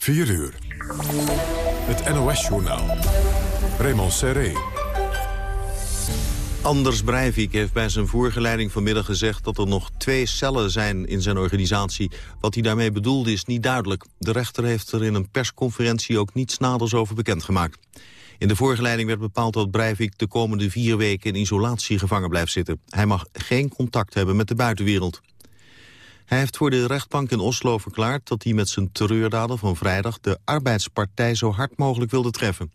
4 uur. Het NOS-journaal. Raymond Serré. Anders Breivik heeft bij zijn voorgeleiding vanmiddag gezegd... dat er nog twee cellen zijn in zijn organisatie. Wat hij daarmee bedoelde is niet duidelijk. De rechter heeft er in een persconferentie ook niets naders over bekendgemaakt. In de voorgeleiding werd bepaald dat Breivik de komende vier weken in isolatie gevangen blijft zitten. Hij mag geen contact hebben met de buitenwereld. Hij heeft voor de rechtbank in Oslo verklaard dat hij met zijn terreurdaden van vrijdag de arbeidspartij zo hard mogelijk wilde treffen.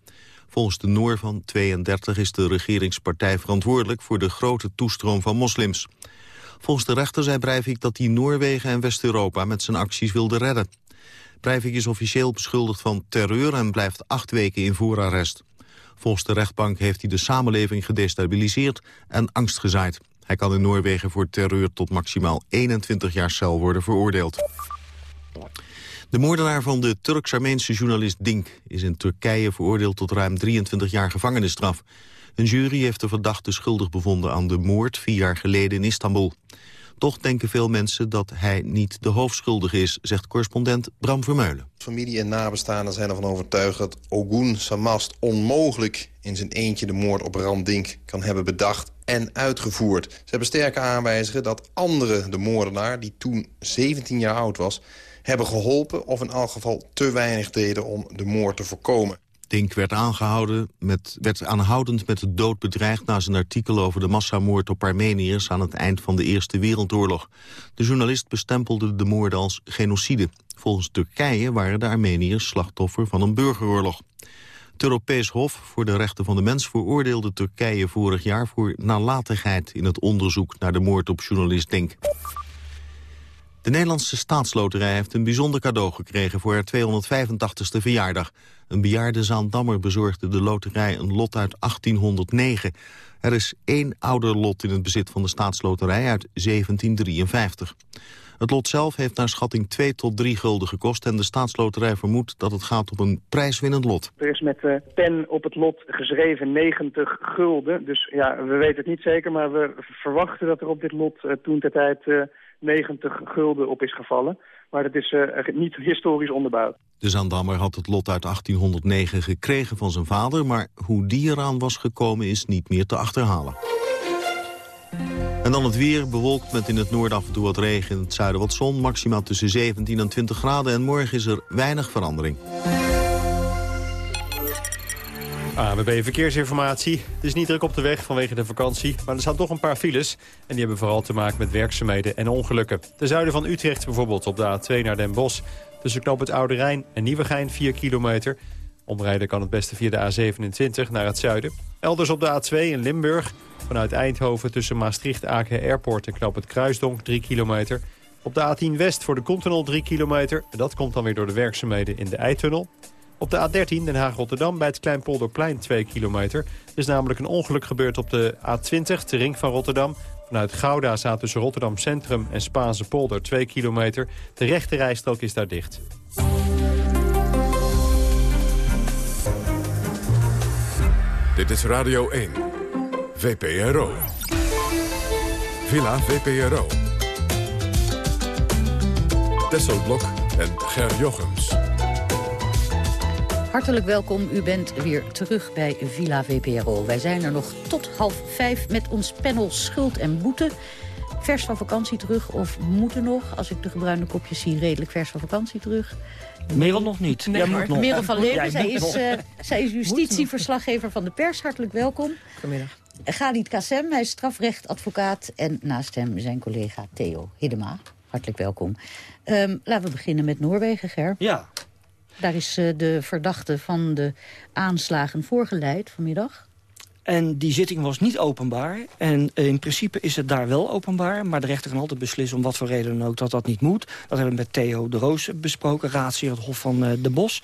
Volgens de Noor van 32 is de regeringspartij verantwoordelijk voor de grote toestroom van moslims. Volgens de rechter zei Breivik dat hij Noorwegen en West-Europa met zijn acties wilde redden. Breivik is officieel beschuldigd van terreur en blijft acht weken in voorarrest. Volgens de rechtbank heeft hij de samenleving gedestabiliseerd en angst gezaaid. Hij kan in Noorwegen voor terreur tot maximaal 21 jaar cel worden veroordeeld. De moordenaar van de Turks-Armeense journalist Dink is in Turkije veroordeeld tot ruim 23 jaar gevangenisstraf. Een jury heeft de verdachte schuldig bevonden aan de moord vier jaar geleden in Istanbul. Toch denken veel mensen dat hij niet de hoofdschuldige is, zegt correspondent Bram Vermeulen. Familie en nabestaanden zijn ervan overtuigd dat Ogun Samast onmogelijk in zijn eentje de moord op Randink kan hebben bedacht en uitgevoerd. Ze hebben sterke aanwijzingen dat anderen de moordenaar, die toen 17 jaar oud was, hebben geholpen of in elk geval te weinig deden om de moord te voorkomen. Dink werd, aangehouden met, werd aanhoudend met de dood bedreigd... na zijn artikel over de massamoord op Armeniërs... aan het eind van de Eerste Wereldoorlog. De journalist bestempelde de moorden als genocide. Volgens Turkije waren de Armeniërs slachtoffer van een burgeroorlog. Het Europees Hof voor de Rechten van de Mens veroordeelde Turkije vorig jaar... voor nalatigheid in het onderzoek naar de moord op journalist Dink. De Nederlandse staatsloterij heeft een bijzonder cadeau gekregen voor haar 285ste verjaardag. Een bejaarde Zaandammer bezorgde de loterij een lot uit 1809. Er is één ouder lot in het bezit van de staatsloterij uit 1753. Het lot zelf heeft naar schatting 2 tot 3 gulden gekost... en de staatsloterij vermoedt dat het gaat om een prijswinnend lot. Er is met de pen op het lot geschreven 90 gulden. Dus ja, we weten het niet zeker, maar we verwachten dat er op dit lot uh, toen ter tijd... Uh, 90 gulden op is gevallen. Maar dat is uh, niet historisch onderbouwd. De Zandammer had het lot uit 1809 gekregen van zijn vader... maar hoe die eraan was gekomen is niet meer te achterhalen. En dan het weer, bewolkt met in het noorden af en toe wat regen... in het zuiden wat zon, maximaal tussen 17 en 20 graden... en morgen is er weinig verandering. ANWB Verkeersinformatie. Het is niet druk op de weg vanwege de vakantie, maar er staan toch een paar files. En die hebben vooral te maken met werkzaamheden en ongelukken. Ten zuiden van Utrecht bijvoorbeeld op de A2 naar Den Bosch. Tussen knoop het Oude Rijn en Nieuwegein 4 kilometer. Omrijden kan het beste via de A27 naar het zuiden. Elders op de A2 in Limburg. Vanuit Eindhoven tussen Maastricht-Aken Airport en knoop het Kruisdonk 3 kilometer. Op de A10 West voor de Continental 3 kilometer. En dat komt dan weer door de werkzaamheden in de Eitunnel. Op de A13 Den Haag-Rotterdam bij het Kleinpolderplein 2 kilometer. Er is namelijk een ongeluk gebeurd op de A20, de ring van Rotterdam. Vanuit Gouda staat tussen Rotterdam Centrum en Spaanse polder 2 kilometer. De rechte rijstrook is daar dicht. Dit is Radio 1, VPRO. Villa VPRO. Tesselblok en Ger Jochems. Hartelijk welkom, u bent weer terug bij Villa VPRO. Wij zijn er nog tot half vijf met ons panel Schuld en Boete. Vers van vakantie terug of moeten nog, als ik de gebruine kopjes zie, redelijk vers van vakantie terug. Merel nog niet. Nee, nog. Merel van Leeuwen, zij is, uh, zij is justitieverslaggever van de pers. Hartelijk welkom. Goedemiddag. Galit Kassem, hij is strafrechtadvocaat. En naast hem zijn collega Theo Hiddema. Hartelijk welkom. Um, laten we beginnen met Noorwegen, Ger. Ja, daar is uh, de verdachte van de aanslagen voorgeleid vanmiddag. En die zitting was niet openbaar. En in principe is het daar wel openbaar. Maar de rechter kan altijd beslissen om wat voor reden dan ook dat dat niet moet. Dat hebben we met Theo de Roos besproken, raadsheer het Hof van uh, de Bos.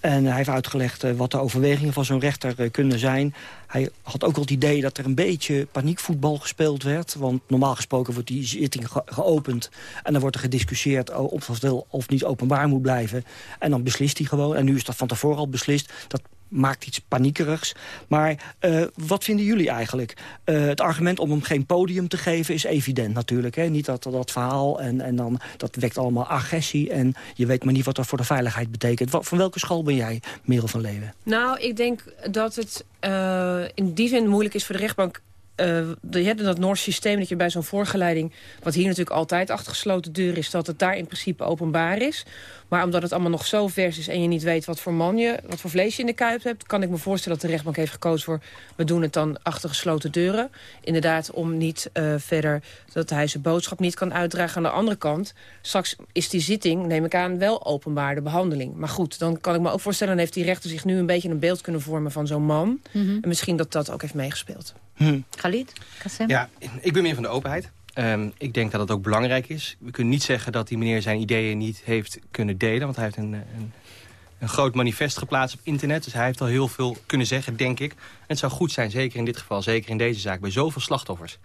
En hij heeft uitgelegd uh, wat de overwegingen van zo'n rechter uh, kunnen zijn. Hij had ook wel het idee dat er een beetje paniekvoetbal gespeeld werd. Want normaal gesproken wordt die zitting ge geopend. En dan wordt er gediscussieerd of dat wel of niet openbaar moet blijven. En dan beslist hij gewoon. En nu is dat van tevoren al beslist. Dat maakt iets paniekerigs. Maar uh, wat vinden jullie eigenlijk? Uh, het argument om hem geen podium te geven is evident natuurlijk. Hè? Niet dat dat verhaal en, en dan, dat wekt allemaal agressie... en je weet maar niet wat dat voor de veiligheid betekent. Van welke school ben jij, Merel van Leeuwen? Nou, ik denk dat het uh, in die zin moeilijk is voor de rechtbank uh, hebt dat Noors systeem dat je bij zo'n voorgeleiding... wat hier natuurlijk altijd achter gesloten deur is... dat het daar in principe openbaar is. Maar omdat het allemaal nog zo vers is en je niet weet wat voor man je... wat voor vlees je in de kuip hebt... kan ik me voorstellen dat de rechtbank heeft gekozen voor... we doen het dan achter gesloten deuren. Inderdaad, om niet uh, verder dat hij zijn boodschap niet kan uitdragen. Aan de andere kant, straks is die zitting, neem ik aan, wel openbaar de behandeling. Maar goed, dan kan ik me ook voorstellen... dan heeft die rechter zich nu een beetje een beeld kunnen vormen van zo'n man. Mm -hmm. En misschien dat dat ook heeft meegespeeld. Hm. Khalid? Kassem? Ja, ik ben meer van de openheid. Um, ik denk dat het ook belangrijk is. We kunnen niet zeggen dat die meneer zijn ideeën niet heeft kunnen delen. Want hij heeft een, een, een, groot manifest geplaatst op internet. Dus hij heeft al heel veel kunnen zeggen, denk ik. En het zou goed zijn, zeker in dit geval, zeker in deze zaak... bij zoveel slachtoffers,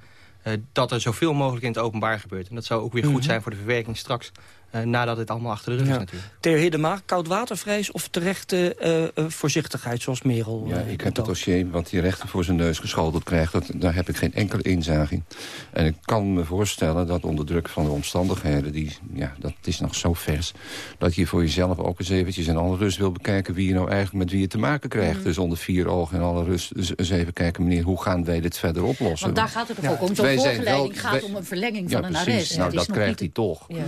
uh, dat er zoveel mogelijk in het openbaar gebeurt. En dat zou ook weer goed zijn voor de verwerking straks... Uh, nadat het allemaal achter de rug ja. is natuurlijk. Theo Hiddema, koudwatervrees of terechte uh, uh, voorzichtigheid zoals Merel? Ja, ik heb het dossier wat die rechter voor zijn neus geschoteld krijgt. Dat, daar heb ik geen enkele inzage in. En ik kan me voorstellen dat onder druk van de omstandigheden... Die, ja, dat is nog zo vers... dat je voor jezelf ook eens eventjes in alle rust wil bekijken... wie je nou eigenlijk met wie je te maken krijgt. Mm. Dus onder vier ogen in alle rust eens even kijken... meneer, hoe gaan wij dit verder oplossen? Want daar gaat het ook om. Zo'n voorgeleiding gaat wij, om een verlenging ja, van een precies. arrest. Nou, dat krijgt hij toch. Ja.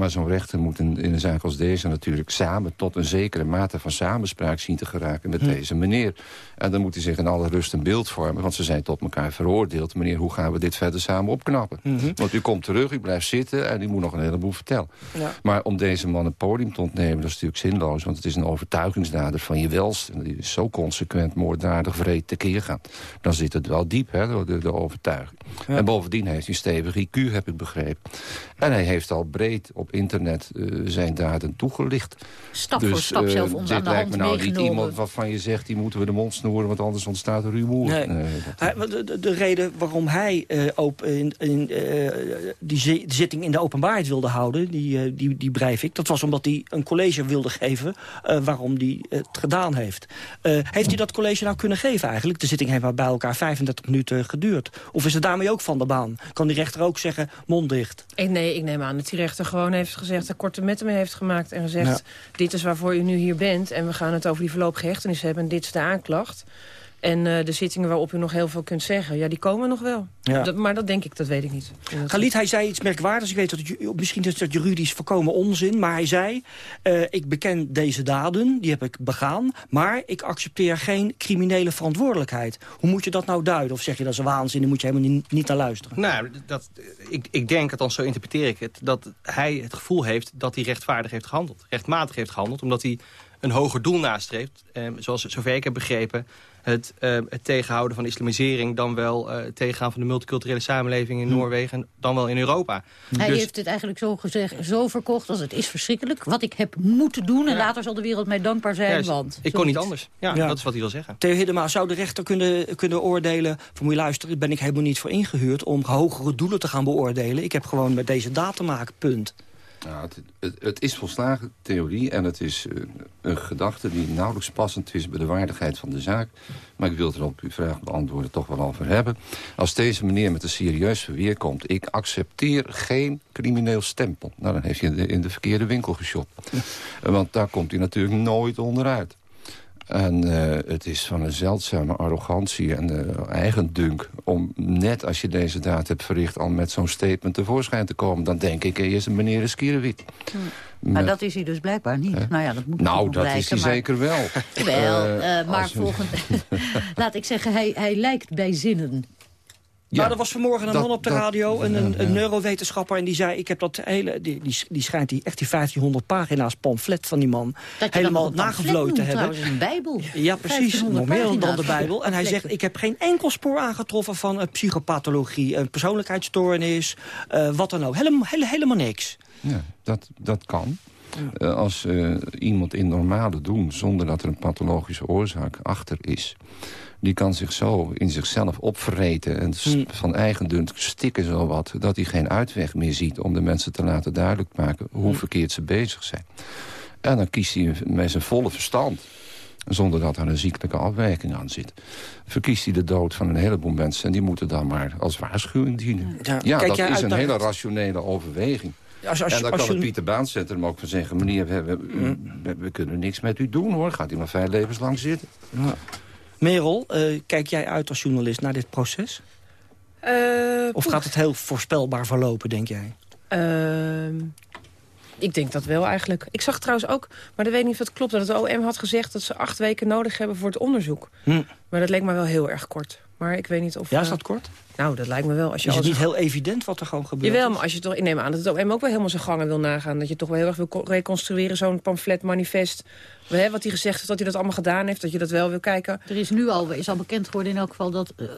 Maar zo'n rechter moet in, in, een zaak als deze natuurlijk samen... tot een zekere mate van samenspraak zien te geraken met hm. deze meneer. En dan moet hij zich in alle rust een beeld vormen... want ze zijn tot elkaar veroordeeld. Meneer, hoe gaan we dit verder samen opknappen? Mm -hmm. Want u komt terug, u blijft zitten en u moet nog een heleboel vertellen. Ja. Maar om deze man een podium te ontnemen, dat is natuurlijk zinloos... want het is een overtuigingsdader van je welst. En die is zo consequent, moorddadig, vreed tekeer gaan. Dan zit het wel diep, hè, door de, de overtuiging. Ja. En bovendien heeft hij stevig IQ, heb ik begrepen. En hij heeft al breed op internet uh, zijn daden toegelicht. Stap dus, voor stap uh, zelf ons aan de hand me nou meegenomen. niet iemand waarvan je zegt... die moeten we de mond snoeren, want anders ontstaat er rumoer. Nee. de, de, de, reden waarom hij uh, op, in, in, die zitting in de openbaarheid wilde houden... die, die, die dat was omdat hij een college wilde geven... waarom hij het gedaan heeft. heeft hij dat college nou kunnen geven eigenlijk? De zitting heeft maar bij elkaar 35 minuten geduurd. Of is het daarmee ook van de baan? Kan die rechter ook zeggen, mond dicht? Ik, nee, ik neem aan dat die rechter gewoon heeft gezegd... een korte met mee heeft gemaakt en gezegd... Ja. dit is waarvoor u nu hier bent... en we gaan het over die voorlopige hechtenis hebben... en dit is de aanklacht. En uh, de zittingen waarop u nog heel veel kunt zeggen... ja, die komen nog wel. Ja. Dat, maar dat denk ik, dat weet ik niet. Galit, hij zei iets merkwaardigs. Ik weet dat het, misschien is dat juridisch voorkomen onzin. Maar hij zei, uh, ik beken deze daden, die heb ik begaan... maar ik accepteer geen criminele verantwoordelijkheid. Hoe moet je dat nou duiden? Of zeg je dat is een waanzin, daar moet je helemaal niet, niet naar luisteren? Nou, dat, ik, ik denk, althans zo interpreteer ik het... dat hij het gevoel heeft dat hij rechtvaardig heeft gehandeld. Rechtmatig heeft gehandeld, omdat hij een hoger doel nastreeft. Eh, zoals zover ik heb begrepen het, uh, het tegenhouden van de islamisering... dan wel uh, het tegengaan van de multiculturele samenleving in hm. Noorwegen... dan wel in Europa. Hij dus... heeft het eigenlijk zo, gezegd, zo verkocht als het is verschrikkelijk. Wat ik heb moeten doen en ja. later zal de wereld mij dankbaar zijn. Ja, want ik kon niet anders. Ja, ja, dat is wat hij wil zeggen. Theo Hiddema, zou de rechter kunnen, kunnen oordelen... van moet je luisteren, ben ik helemaal niet voor ingehuurd... om hogere doelen te gaan beoordelen. Ik heb gewoon met deze maken, punt. Het, het, het, is volslagen theorie en het is uh, een gedachte die nauwelijks passend is bij de waardigheid van de zaak. Maar ik wil het er op uw vraag beantwoorden toch wel over hebben. Als deze meneer met een serieus verweer komt... ik accepteer geen crimineel stempel. Nou, dan heeft hij in de, in de verkeerde winkel geshopt. Want daar komt hij natuurlijk nooit onderuit. En uh, het is van een zeldzame arrogantie en uh, eigendunk... om net als je deze daad hebt verricht... al met zo'n statement tevoorschijn te komen. Dan denk ik, is een meneer. Hm. Maar dat is hij dus blijkbaar niet. Nou ja, dat moet Nou, dat blijken, is hij maar... zeker wel. wel, uh, maar volgend... Laat ik zeggen, hij, hij lijkt bij zinnen. Ja, maar er was vanmorgen een dat, man op de radio, een, een, een, neurowetenschapper... en die zei, ik heb dat hele... Die, die, die schijnt die, echt die 1500 pagina's pamflet van die man... helemaal nagevloten te hebben. Dat is een bijbel. Ja, precies. Nog meer dan de bijbel. En hij zegt, ik heb geen enkel spoor aangetroffen van uh, psychopathologie... een persoonlijkheidsstoornis, uh, wat dan ook. Helemaal, hele, helemaal niks. Ja, dat, dat kan. Ja. Uh, als uh, iemand in normale doen zonder dat er een pathologische oorzaak achter is die kan zich zo in zichzelf opvreten... en mm. van eigen dunk stikken zo wat... dat hij geen uitweg meer ziet om de mensen te laten duidelijk maken... hoe mm. verkeerd ze bezig zijn. En dan kiest hij met zijn volle verstand Zonder dat er een ziekelijke afwijking aan zit. Verkiest hij de dood van een heleboel mensen... en die moeten dan maar als waarschuwing dienen. Ja, dat is een hele rationele overweging. Als, als, en dan kan het Pieter Baancentrum ook van zeggen... meneer, we, we, we, kunnen niks met u doen, hoor. Gaat u maar vijf levenslang zitten. Ja. Merel, uh, kijk jij uit als journalist naar dit proces? Uh, of gaat het heel voorspelbaar verlopen, denk jij? Uh, ik denk dat wel eigenlijk. Ik zag trouwens ook, maar dat weet niet of het klopt... dat het OM had gezegd dat ze acht weken nodig hebben voor het onderzoek. Hm. Maar dat leek me wel heel erg kort. Maar ik weet niet of... Ja, is dat kort? Nou, dat lijkt me wel. Als je is het niet heel evident wat er gewoon gebeurt? Jawel, maar als je toch... Ik neem aan dat het OM ook wel helemaal zijn gangen wil nagaan. Dat je toch wel heel erg wil reconstrueren, zo'n pamflet, manifest. Hè, wat hij gezegd heeft, dat hij dat allemaal gedaan heeft. Dat je dat wel wil kijken. Er is nu al, is al bekend geworden in elk geval dat, uh,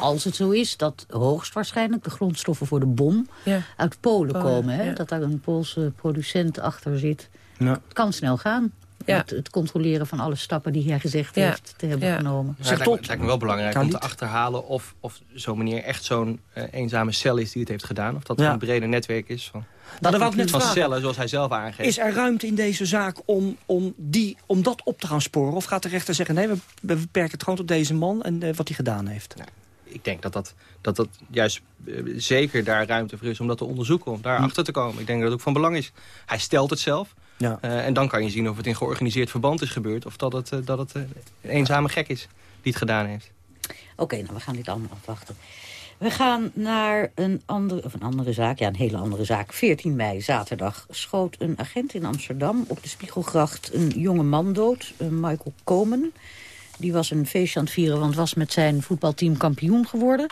als het zo is... dat hoogstwaarschijnlijk de grondstoffen voor de bom uit Polen komen. Hè? Dat daar een Poolse producent achter zit. Ja. Het kan snel gaan ja. het, controleren van alle stappen die hij gezegd heeft te hebben genomen. het, lijkt me, het, lijkt me, wel belangrijk om te achterhalen of, of zo'n meneer echt zo'n uh, eenzame cel is die het heeft gedaan. Of dat het een breder netwerk is van, nou, dat net van cellen zoals hij zelf aangeeft. Is er ruimte in deze zaak om, om, die, om dat op te gaan sporen? Of gaat de rechter zeggen nee, we, we beperken het gewoon tot deze man en uh, wat hij gedaan heeft? Nou, ik denk dat dat, dat, dat juist uh, zeker daar ruimte voor is om dat te onderzoeken. Om daar hm. achter te komen. Ik denk dat het ook van belang is. Hij stelt het zelf. Ja. Uh, en dan kan je zien of het in georganiseerd verband is gebeurd... of dat het, uh, dat het uh, een eenzame gek is die het gedaan heeft. Oké, nou we gaan dit allemaal afwachten. We gaan naar een andere, of een andere zaak, ja, een hele andere zaak. 14 mei, zaterdag, schoot een agent in Amsterdam op de Spiegelgracht een jonge man dood, Michael Komen. Die was een feestje aan het vieren, want was met zijn voetbalteam kampioen geworden.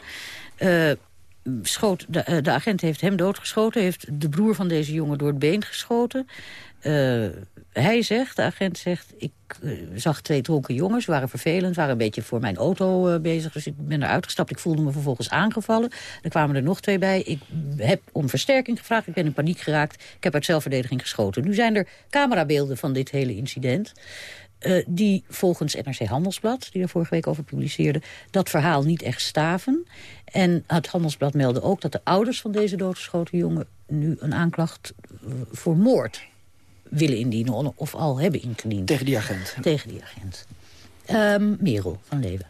Schoot, de, de, agent heeft hem doodgeschoten, heeft de broer van deze jongen door het been geschoten. Uh, hij zegt, de agent zegt, ik uh, zag twee dronken jongens, waren vervelend, waren een beetje voor mijn auto uh, bezig. Dus ik ben eruit gestapt, ik voelde me vervolgens aangevallen. Er kwamen er nog twee bij. Ik heb om versterking gevraagd, ik ben in paniek geraakt. Ik heb uit zelfverdediging geschoten. Nu zijn er camerabeelden van dit hele incident. Die volgens NRC Handelsblad, die er vorige week over publiceerde... dat verhaal niet echt staven. En het Handelsblad meldde ook dat de ouders van deze doodgeschoten jongen... nu een aanklacht voor moord willen indienen of al hebben ingediend. Tegen die agent. Tegen die agent. Um, Merel van Leeuwen.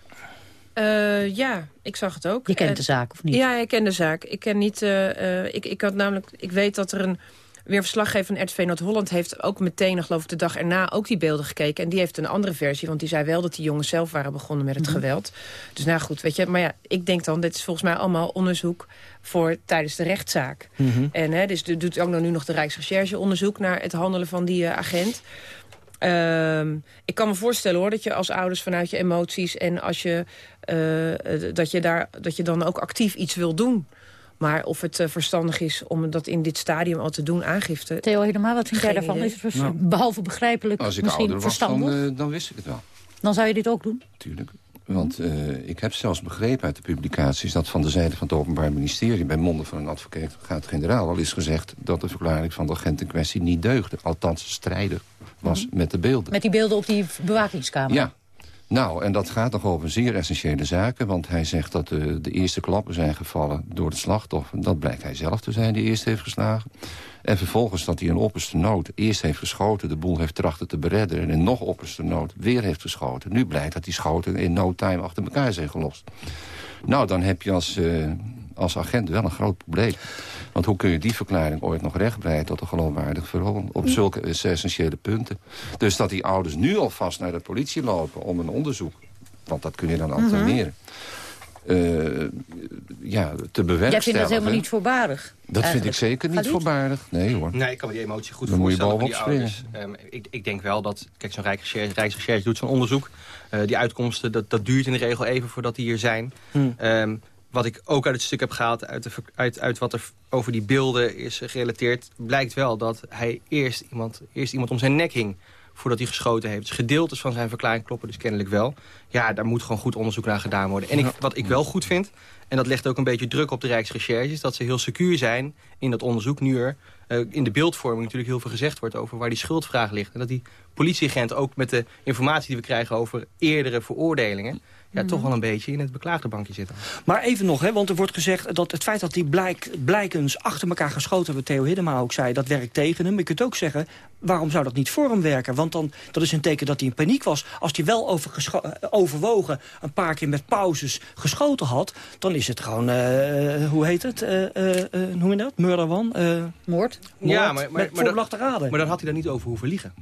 Uh, ja, ik zag het ook. Je kent de zaak, of niet? Ja, ik ken de zaak. Ik ken niet... Uh, ik, ik had namelijk... Ik weet dat er een weer verslaggever van RTV Noord-Holland heeft ook meteen, geloof ik, de dag erna ook die beelden gekeken. En die heeft een andere versie, want die zei wel dat die jongens zelf waren begonnen met het mhm. geweld. Dus nou goed, weet je, maar ja, ik denk dan, dit is volgens mij allemaal onderzoek voor tijdens de rechtszaak. Mhm. En hè, dus doet ook nog nu nog de Rijksrecherche onderzoek naar het handelen van die uh, agent. Uh, ik kan me voorstellen hoor, dat je als ouders vanuit je emoties... en als je, uh, dat, je daar, dat je dan ook actief iets wil doen. Maar of het uh, verstandig is om dat in dit stadium al te doen, aangifte... Theo helemaal, wat vind jij daarvan? Is het nou, behalve begrijpelijk Als ik misschien ouder was, dan, uh, dan, wist ik het wel. Dan zou je dit ook doen? Tuurlijk. Want uh, ik heb zelfs begrepen uit de publicaties... dat van de zijde van het Openbaar Ministerie... bij monden van een advocaat-generaal al is gezegd... dat de verklaring van de agent in kwestie niet deugde. Althans strijdig was mm met de beelden. Met die beelden op die bewakingskamer? Ja, nou, en dat gaat nog over zeer essentiële zaken. Want hij zegt dat de, de eerste klappen zijn gevallen door het slachtoffer. Dat blijkt hij zelf te zijn die eerst heeft geslagen. En vervolgens dat hij in opperste nood eerst heeft geschoten... de boel heeft trachten te beredden en in nog opperste nood weer heeft geschoten. Nu blijkt dat die schoten in no time achter elkaar zijn gelost. Nou, dan heb je als, uh, als agent wel een groot probleem. Want hoe kun je die verklaring ooit nog rechtbreiden tot een geloofwaardig verhaal op zulke essentiële punten? Dus dat die ouders nu alvast naar de politie lopen om een onderzoek, want dat kun je dan alterneren. Uh, ja, te bewerkstelligen. Jij vindt dat helemaal niet voorbarig? Dat vind ik zeker niet voorbarig. Nee hoor. Nee, ik kan me die emotie goed dan voorstellen moet je die ouders. Um, ik, ik, denk wel dat, kijk, zo'n Rijksrecherche, Rijksrecherche doet zo'n onderzoek. Uh, die uitkomsten, dat, dat duurt in de regel even voordat die hier zijn. Hmm. Um, wat ik ook uit het stuk heb gehaald, uit, de, uit, uit wat er over die beelden is gerelateerd... blijkt wel dat hij eerst iemand, eerst iemand om zijn nek hing voordat hij geschoten heeft. Dus gedeeltes van zijn verklaring kloppen dus kennelijk wel. Ja, daar moet gewoon goed onderzoek naar gedaan worden. En ik, wat ik wel goed vind, en dat legt ook een beetje druk op de Rijksrecherche... is dat ze heel secuur zijn in dat onderzoek. Nu er uh, in de beeldvorming natuurlijk heel veel gezegd wordt... over waar die schuldvraag ligt. En dat die politieagent ook met de informatie die we krijgen over eerdere veroordelingen ja, toch Mhm. wel een beetje in het beklaagdebankje zitten. Maar even nog, hè, want er wordt gezegd dat het feit dat die blijk, blijkens achter elkaar geschoten hebben... Theo Hiddema ook zei, dat werkt tegen hem. Je kunt ook zeggen, waarom zou dat niet voor hem werken? Want dan, dat is een teken dat hij in paniek was. Als hij wel eh, overwogen een paar keer met pauzes geschoten had... dan is het gewoon, eh, hoe heet het? Eh, eh, eh, hoe noem je dat? Murder one? Eh, Moord? Ja, maar, maar, met maar, voorbedachte dat, raden. maar dan had hij daar niet over hoeven liegen.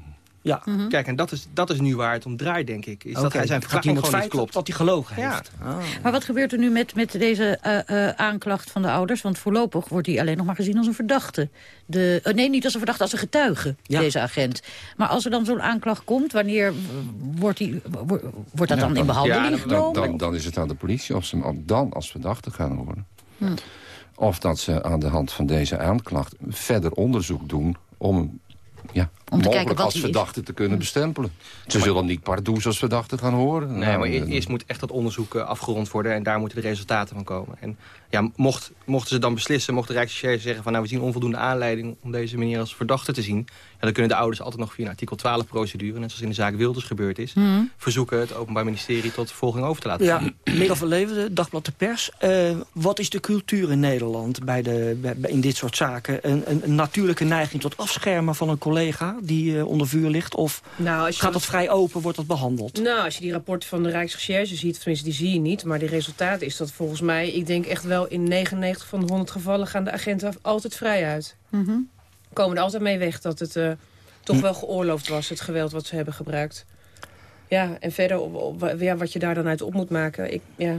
Ja. Kijk, en dat is, dat is nu waar het om draait, denk ik. Is dat hij zijn verklaring gewoon niet klopt. dat hij gelogen Ja. heeft. Ah. Maar wat gebeurt er nu met, met deze eh, eh, aanklacht van de ouders? Want voorlopig wordt hij alleen nog maar gezien als een verdachte. De, eh, nee, niet als een verdachte, als een getuige, Ja. deze agent. Maar als er dan zo'n aanklacht komt, wanneer wordt, die, wo- wordt dat Ja, dan in behandeling ja, dan- genomen? Dan, dan, dan is het aan de politie of ze hem dan als verdachte gaan horen. Hm. Of dat ze aan de hand van deze aanklacht verder onderzoek doen... om hem ja, mogelijk kijken wat als verdachte te kunnen bestempelen. Ze zullen niet pardoes als verdachte gaan horen. Nee, Nou, maar e- eh, eerst moet echt dat onderzoek eh, afgerond worden... en daar moeten de resultaten van komen. En ja, mocht, mochten ze dan beslissen, mocht de Rijksrecherche zeggen... van nou, we zien onvoldoende aanleiding om deze meneer als verdachte te zien... Ja, dan kunnen de ouders altijd nog via een artikel 12-procedure... net zoals in de zaak Wilders gebeurd is... Mhm. verzoeken het Openbaar Ministerie tot volging over te laten Ja, gaan. Merel van Leeuwen, Dagblad de Pers. Eh, wat is de cultuur in Nederland bij de, bij, in dit soort zaken? Een, een, een natuurlijke neiging tot afschermen van een collega die eh, onder vuur ligt? Of Nou, als je gaat dat vrij open, wordt dat behandeld? Nou, als je die rapporten van de Rijksrecherche ziet, tenminste die zie je niet, maar die resultaten is dat volgens mij, ik denk echt wel in 99 van de 100 gevallen gaan de agenten altijd vrij uit. Mhm. Komen er altijd mee weg dat het eh, toch wel geoorloofd was, het geweld wat ze hebben gebruikt. Ja, en verder op, op- ja, wat je daar dan uit op moet maken, ik, ja,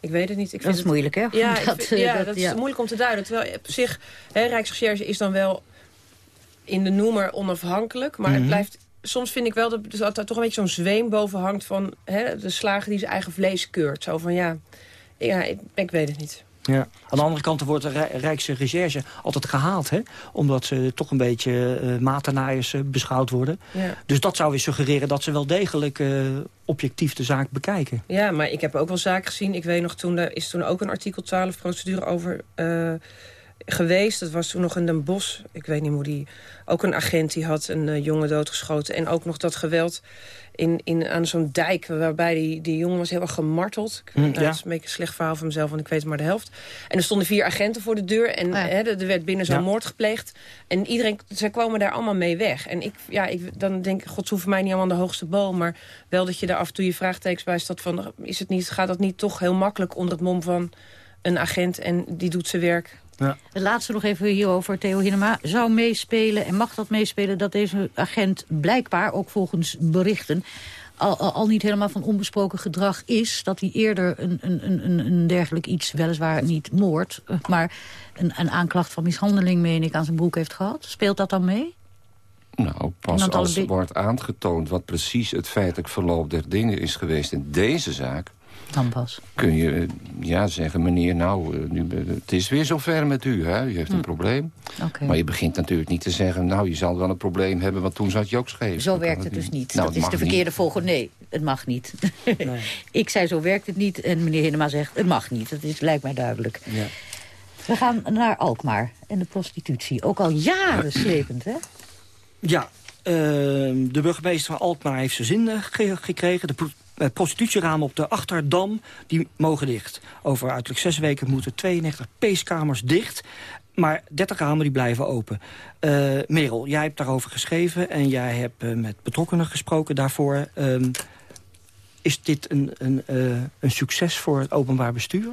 ik weet het niet. Ik Dat is het, moeilijk, hè? Ja, Dat, vind- ja, eh, dat, ja. is moeilijk om te duiden. Terwijl op zich, hè, Rijksrecherche is dan wel in de noemer onafhankelijk. Maar Mhm. het blijft, soms vind ik wel dat, dat daar toch een beetje zo'n zweem boven hangt... van hè, de slager die zijn eigen vlees keurt. Zo van, ja, ja ik, ik weet het niet. Ja. Aan de andere kant wordt de Rij- Rijksrecherche altijd gehaald, hè? Omdat ze toch een beetje uh, matenaaiers beschouwd worden. Ja. Dus dat zou weer suggereren dat ze wel degelijk eh, objectief de zaak bekijken. ja, maar ik heb ook wel zaken gezien. Ik weet nog, toen er is toen ook een artikel 12 procedure over geweest. Dat was toen nog in Den Bosch. Ik weet niet hoe die... Ook een agent die had een eh, jongen doodgeschoten. En ook nog dat geweld in, in, aan zo'n dijk... waarbij die, die jongen was heel erg gemarteld. Ik- Hm, nou, ja. Dat is een beetje een slecht verhaal van mezelf, want ik weet maar de helft. En er stonden vier agenten voor de deur. En Ah, ja. hè, er er werd binnen zo'n Ja. moord gepleegd. En iedereen, zij kwamen daar allemaal mee weg. En ik, ja, ik, dan denk ik, god, ze hoeven mij niet allemaal aan de hoogste boom. Maar wel dat je daar af en toe je vraagtekens bij staat van... Is het niet, gaat dat niet toch heel makkelijk onder het mom van een agent... en die doet zijn werk Het laatste nog even hierover, Theo Hinema. Zou meespelen en mag dat meespelen dat deze agent blijkbaar, ook volgens berichten... Al, al, al niet helemaal van onbesproken gedrag is... dat hij eerder een, een, een, een dergelijk iets, weliswaar niet moord... eh, maar een, een aanklacht van mishandeling, meen ik, aan zijn broek heeft gehad? Speelt dat dan mee? Nou, pas als wordt aangetoond wat precies het feitelijk verloop der dingen is geweest in deze zaak... Dan pas. kun je eh, ja, zeggen, meneer, nou, eh, nu, eh, het is weer zover met u, hè? u heeft een probleem. Oké. Maar je begint natuurlijk niet te zeggen, nou, je zal wel een probleem hebben... want toen zat je ook scheef. Zo werkt het dus niet. Nou, dat is de verkeerde volgorde. Nee, het mag niet. ik zei zo werkt het niet en meneer Hinema zegt het mag niet. Dat is, lijkt mij duidelijk. Ja. We gaan naar Alkmaar en de prostitutie. Ook al jaren slepend, hè? Ja, eh, de burgemeester van Alkmaar heeft zijn zin ge- gekregen. De pro- eh, prostitutieramen op de Achterdam die mogen dicht. Over uiterlijk zes weken moeten 92 peeskamers dicht. Maar 30 ramen die blijven open. Eh, Merel, jij hebt daarover geschreven en jij hebt eh, met betrokkenen gesproken daarvoor. Ehm, is dit een, een, een succes voor het openbaar bestuur?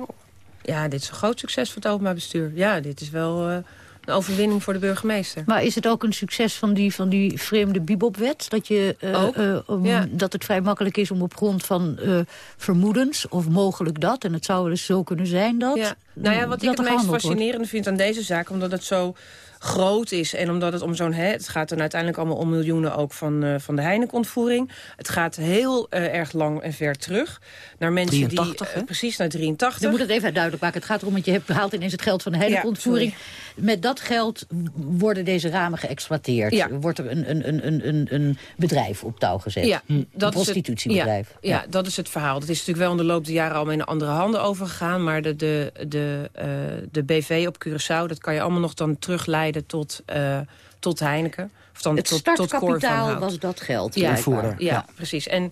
Ja, dit is een groot succes voor het openbaar bestuur. Ja, dit is wel een overwinning voor de burgemeester. Maar is het ook een succes van die, van die vreemde bibopwet? Dat, je, eh, eh, ja. dat het vrij makkelijk is om op grond van eh, vermoedens... of mogelijk dat, en het zou wel eens zo kunnen zijn dat... Ja. Nou ja, wat ik het meest wordt. fascinerende vind aan deze zaak... omdat het zo groot is en omdat het om zo'n... Het gaat dan uiteindelijk allemaal om miljoenen ook van, eh, van de Heineken-ontvoering. Het gaat heel eh, erg lang en ver terug. Naar mensen 83, die... eh, precies, naar 83. Je moet het even duidelijk maken. Het gaat erom, want je hebt, haalt ineens het geld van de Heineken-ontvoering. Met dat geld worden deze ramen geëxploiteerd. Ja. Wordt er een, een, een, een, een, een bedrijf op touw gezet. Ja, een het- prostitutiebedrijf. Ja, ja, dat is het verhaal. Dat is natuurlijk wel in de loop der jaren allemaal in andere handen overgegaan. Maar de, de, de, eh, de BV op Curaçao, dat kan je allemaal nog dan terugleiden tot, eh, tot Heineken. Of dan het tot, tot van startkapitaal was dat geld. Ja, ja, Ja. precies. En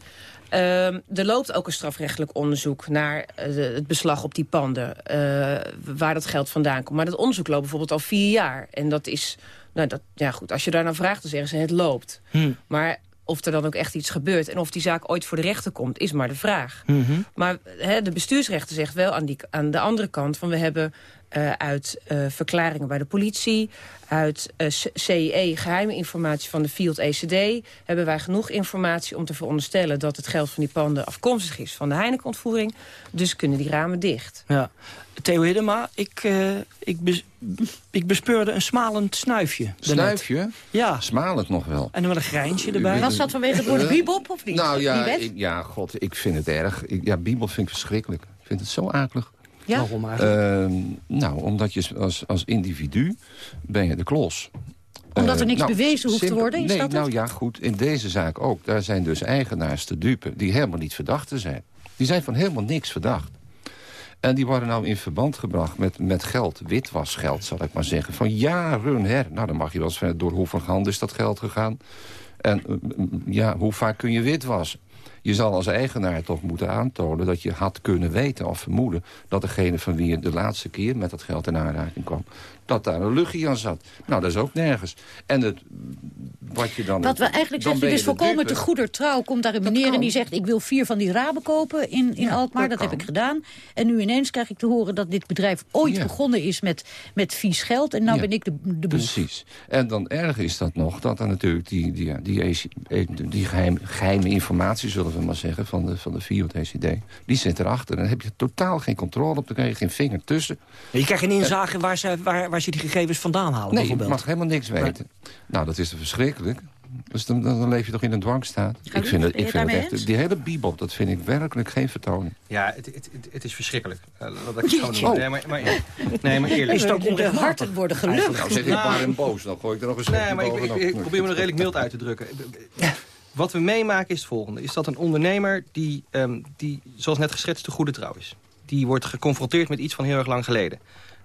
ehm, er loopt ook een strafrechtelijk onderzoek naar eh, de- het beslag op die panden. eh, waar dat geld vandaan komt. Maar dat onderzoek loopt bijvoorbeeld al vier jaar. En dat is, nou dat, ja goed, als je daar naar vraagt, dan zeggen ze het loopt. Hm. Maar of er dan ook echt iets gebeurt en of die zaak ooit voor de rechter komt, is maar de vraag. Mhm. Maar de bestuursrechter zegt wel aan, die, aan de andere kant... van we hebben eh, uit eh, verklaringen bij de politie... uit eh, C- CIE, geheime informatie van de Field ECD... hebben wij genoeg informatie om te veronderstellen... dat het geld van die panden afkomstig is van de Heineken-ontvoering. Dus kunnen die ramen dicht. Ja. Theo Hiddema, ik, eh, ik, bes- ik bespeurde een smalend snuifje. daarnet. Snuifje? Ja. Smalend nog wel. En dan een grijntje erbij. Was dat vanwege het woord Eh, bebop of niet? Nou ja, ik, ja, god, ik vind het erg. Ik, ja, Bibel vind ik verschrikkelijk. Ik vind het zo akelig. Ja? Waarom eigenlijk? Ehm, nou, omdat je als, als individu ben je de klos. Omdat er Eh, niks nou, bewezen hoeft te worden, is nee, dat het? nou ja, goed. In deze zaak ook. Daar zijn dus eigenaars te dupe die helemaal niet verdachten zijn. Die zijn van helemaal niks verdacht. En die worden nou in verband gebracht met, met geld, witwasgeld, zal ik maar zeggen. Van jaren her. Nou, dan mag je wel eens van, door hoeveel handen is dat geld gegaan. En eh, ja, hoe vaak kun je witwassen? Je zal als eigenaar toch moeten aantonen dat je had kunnen weten of vermoeden... dat degene van wie je de laatste keer met dat geld in aanraking kwam... dat daar een luchtje aan zat. Nou, dat is ook nergens. En het, wat je dan... Wat we eigenlijk zegt ben dus volkomen te goeder trouw. Komt daar een Dat meneer en die zegt... ik wil vier van die ramen kopen in, in Alkmaar. Dat, dat heb ik gedaan. En nu ineens krijg ik te horen dat dit bedrijf ooit Ja. begonnen is met, met vies geld. En nou Ja. ben ik de, de boef. Precies. En dan erger is dat nog, dat er natuurlijk die, die, ja, die, die geheim, geheime informatie, zullen we maar zeggen, van de, van de Fiat ECD, die zit erachter. En dan heb je totaal geen controle op, dan krijg je geen vinger tussen. Je krijgt geen inzage waar ze, waar, waar ze die gegevens vandaan halen, Nee, je mag helemaal niks weten. Nou, dat is toch verschrikkelijk. Dus dan, dan leef je toch in een dwangstaat. Ik vind het, ik vind het echt, eens? die hele bibel, dat vind ik werkelijk geen vertoning. Ja, het, het, het, is verschrikkelijk. Uh, dat ik het gewoon Jeetje. doen. Nee, maar, maar, nee, maar eerlijk. Is het ook onrechtmatig? worden gelucht. Nou, zeg ik Nou, maar en boos, dan gooi ik er nog een Nee, maar ik, ik, ik probeer me nog redelijk mild uit te drukken. Wat we meemaken is het volgende. Is dat een ondernemer die, ehm, die zoals net geschetst, de goede trouw is. Die wordt geconfronteerd met iets van heel erg lang geleden.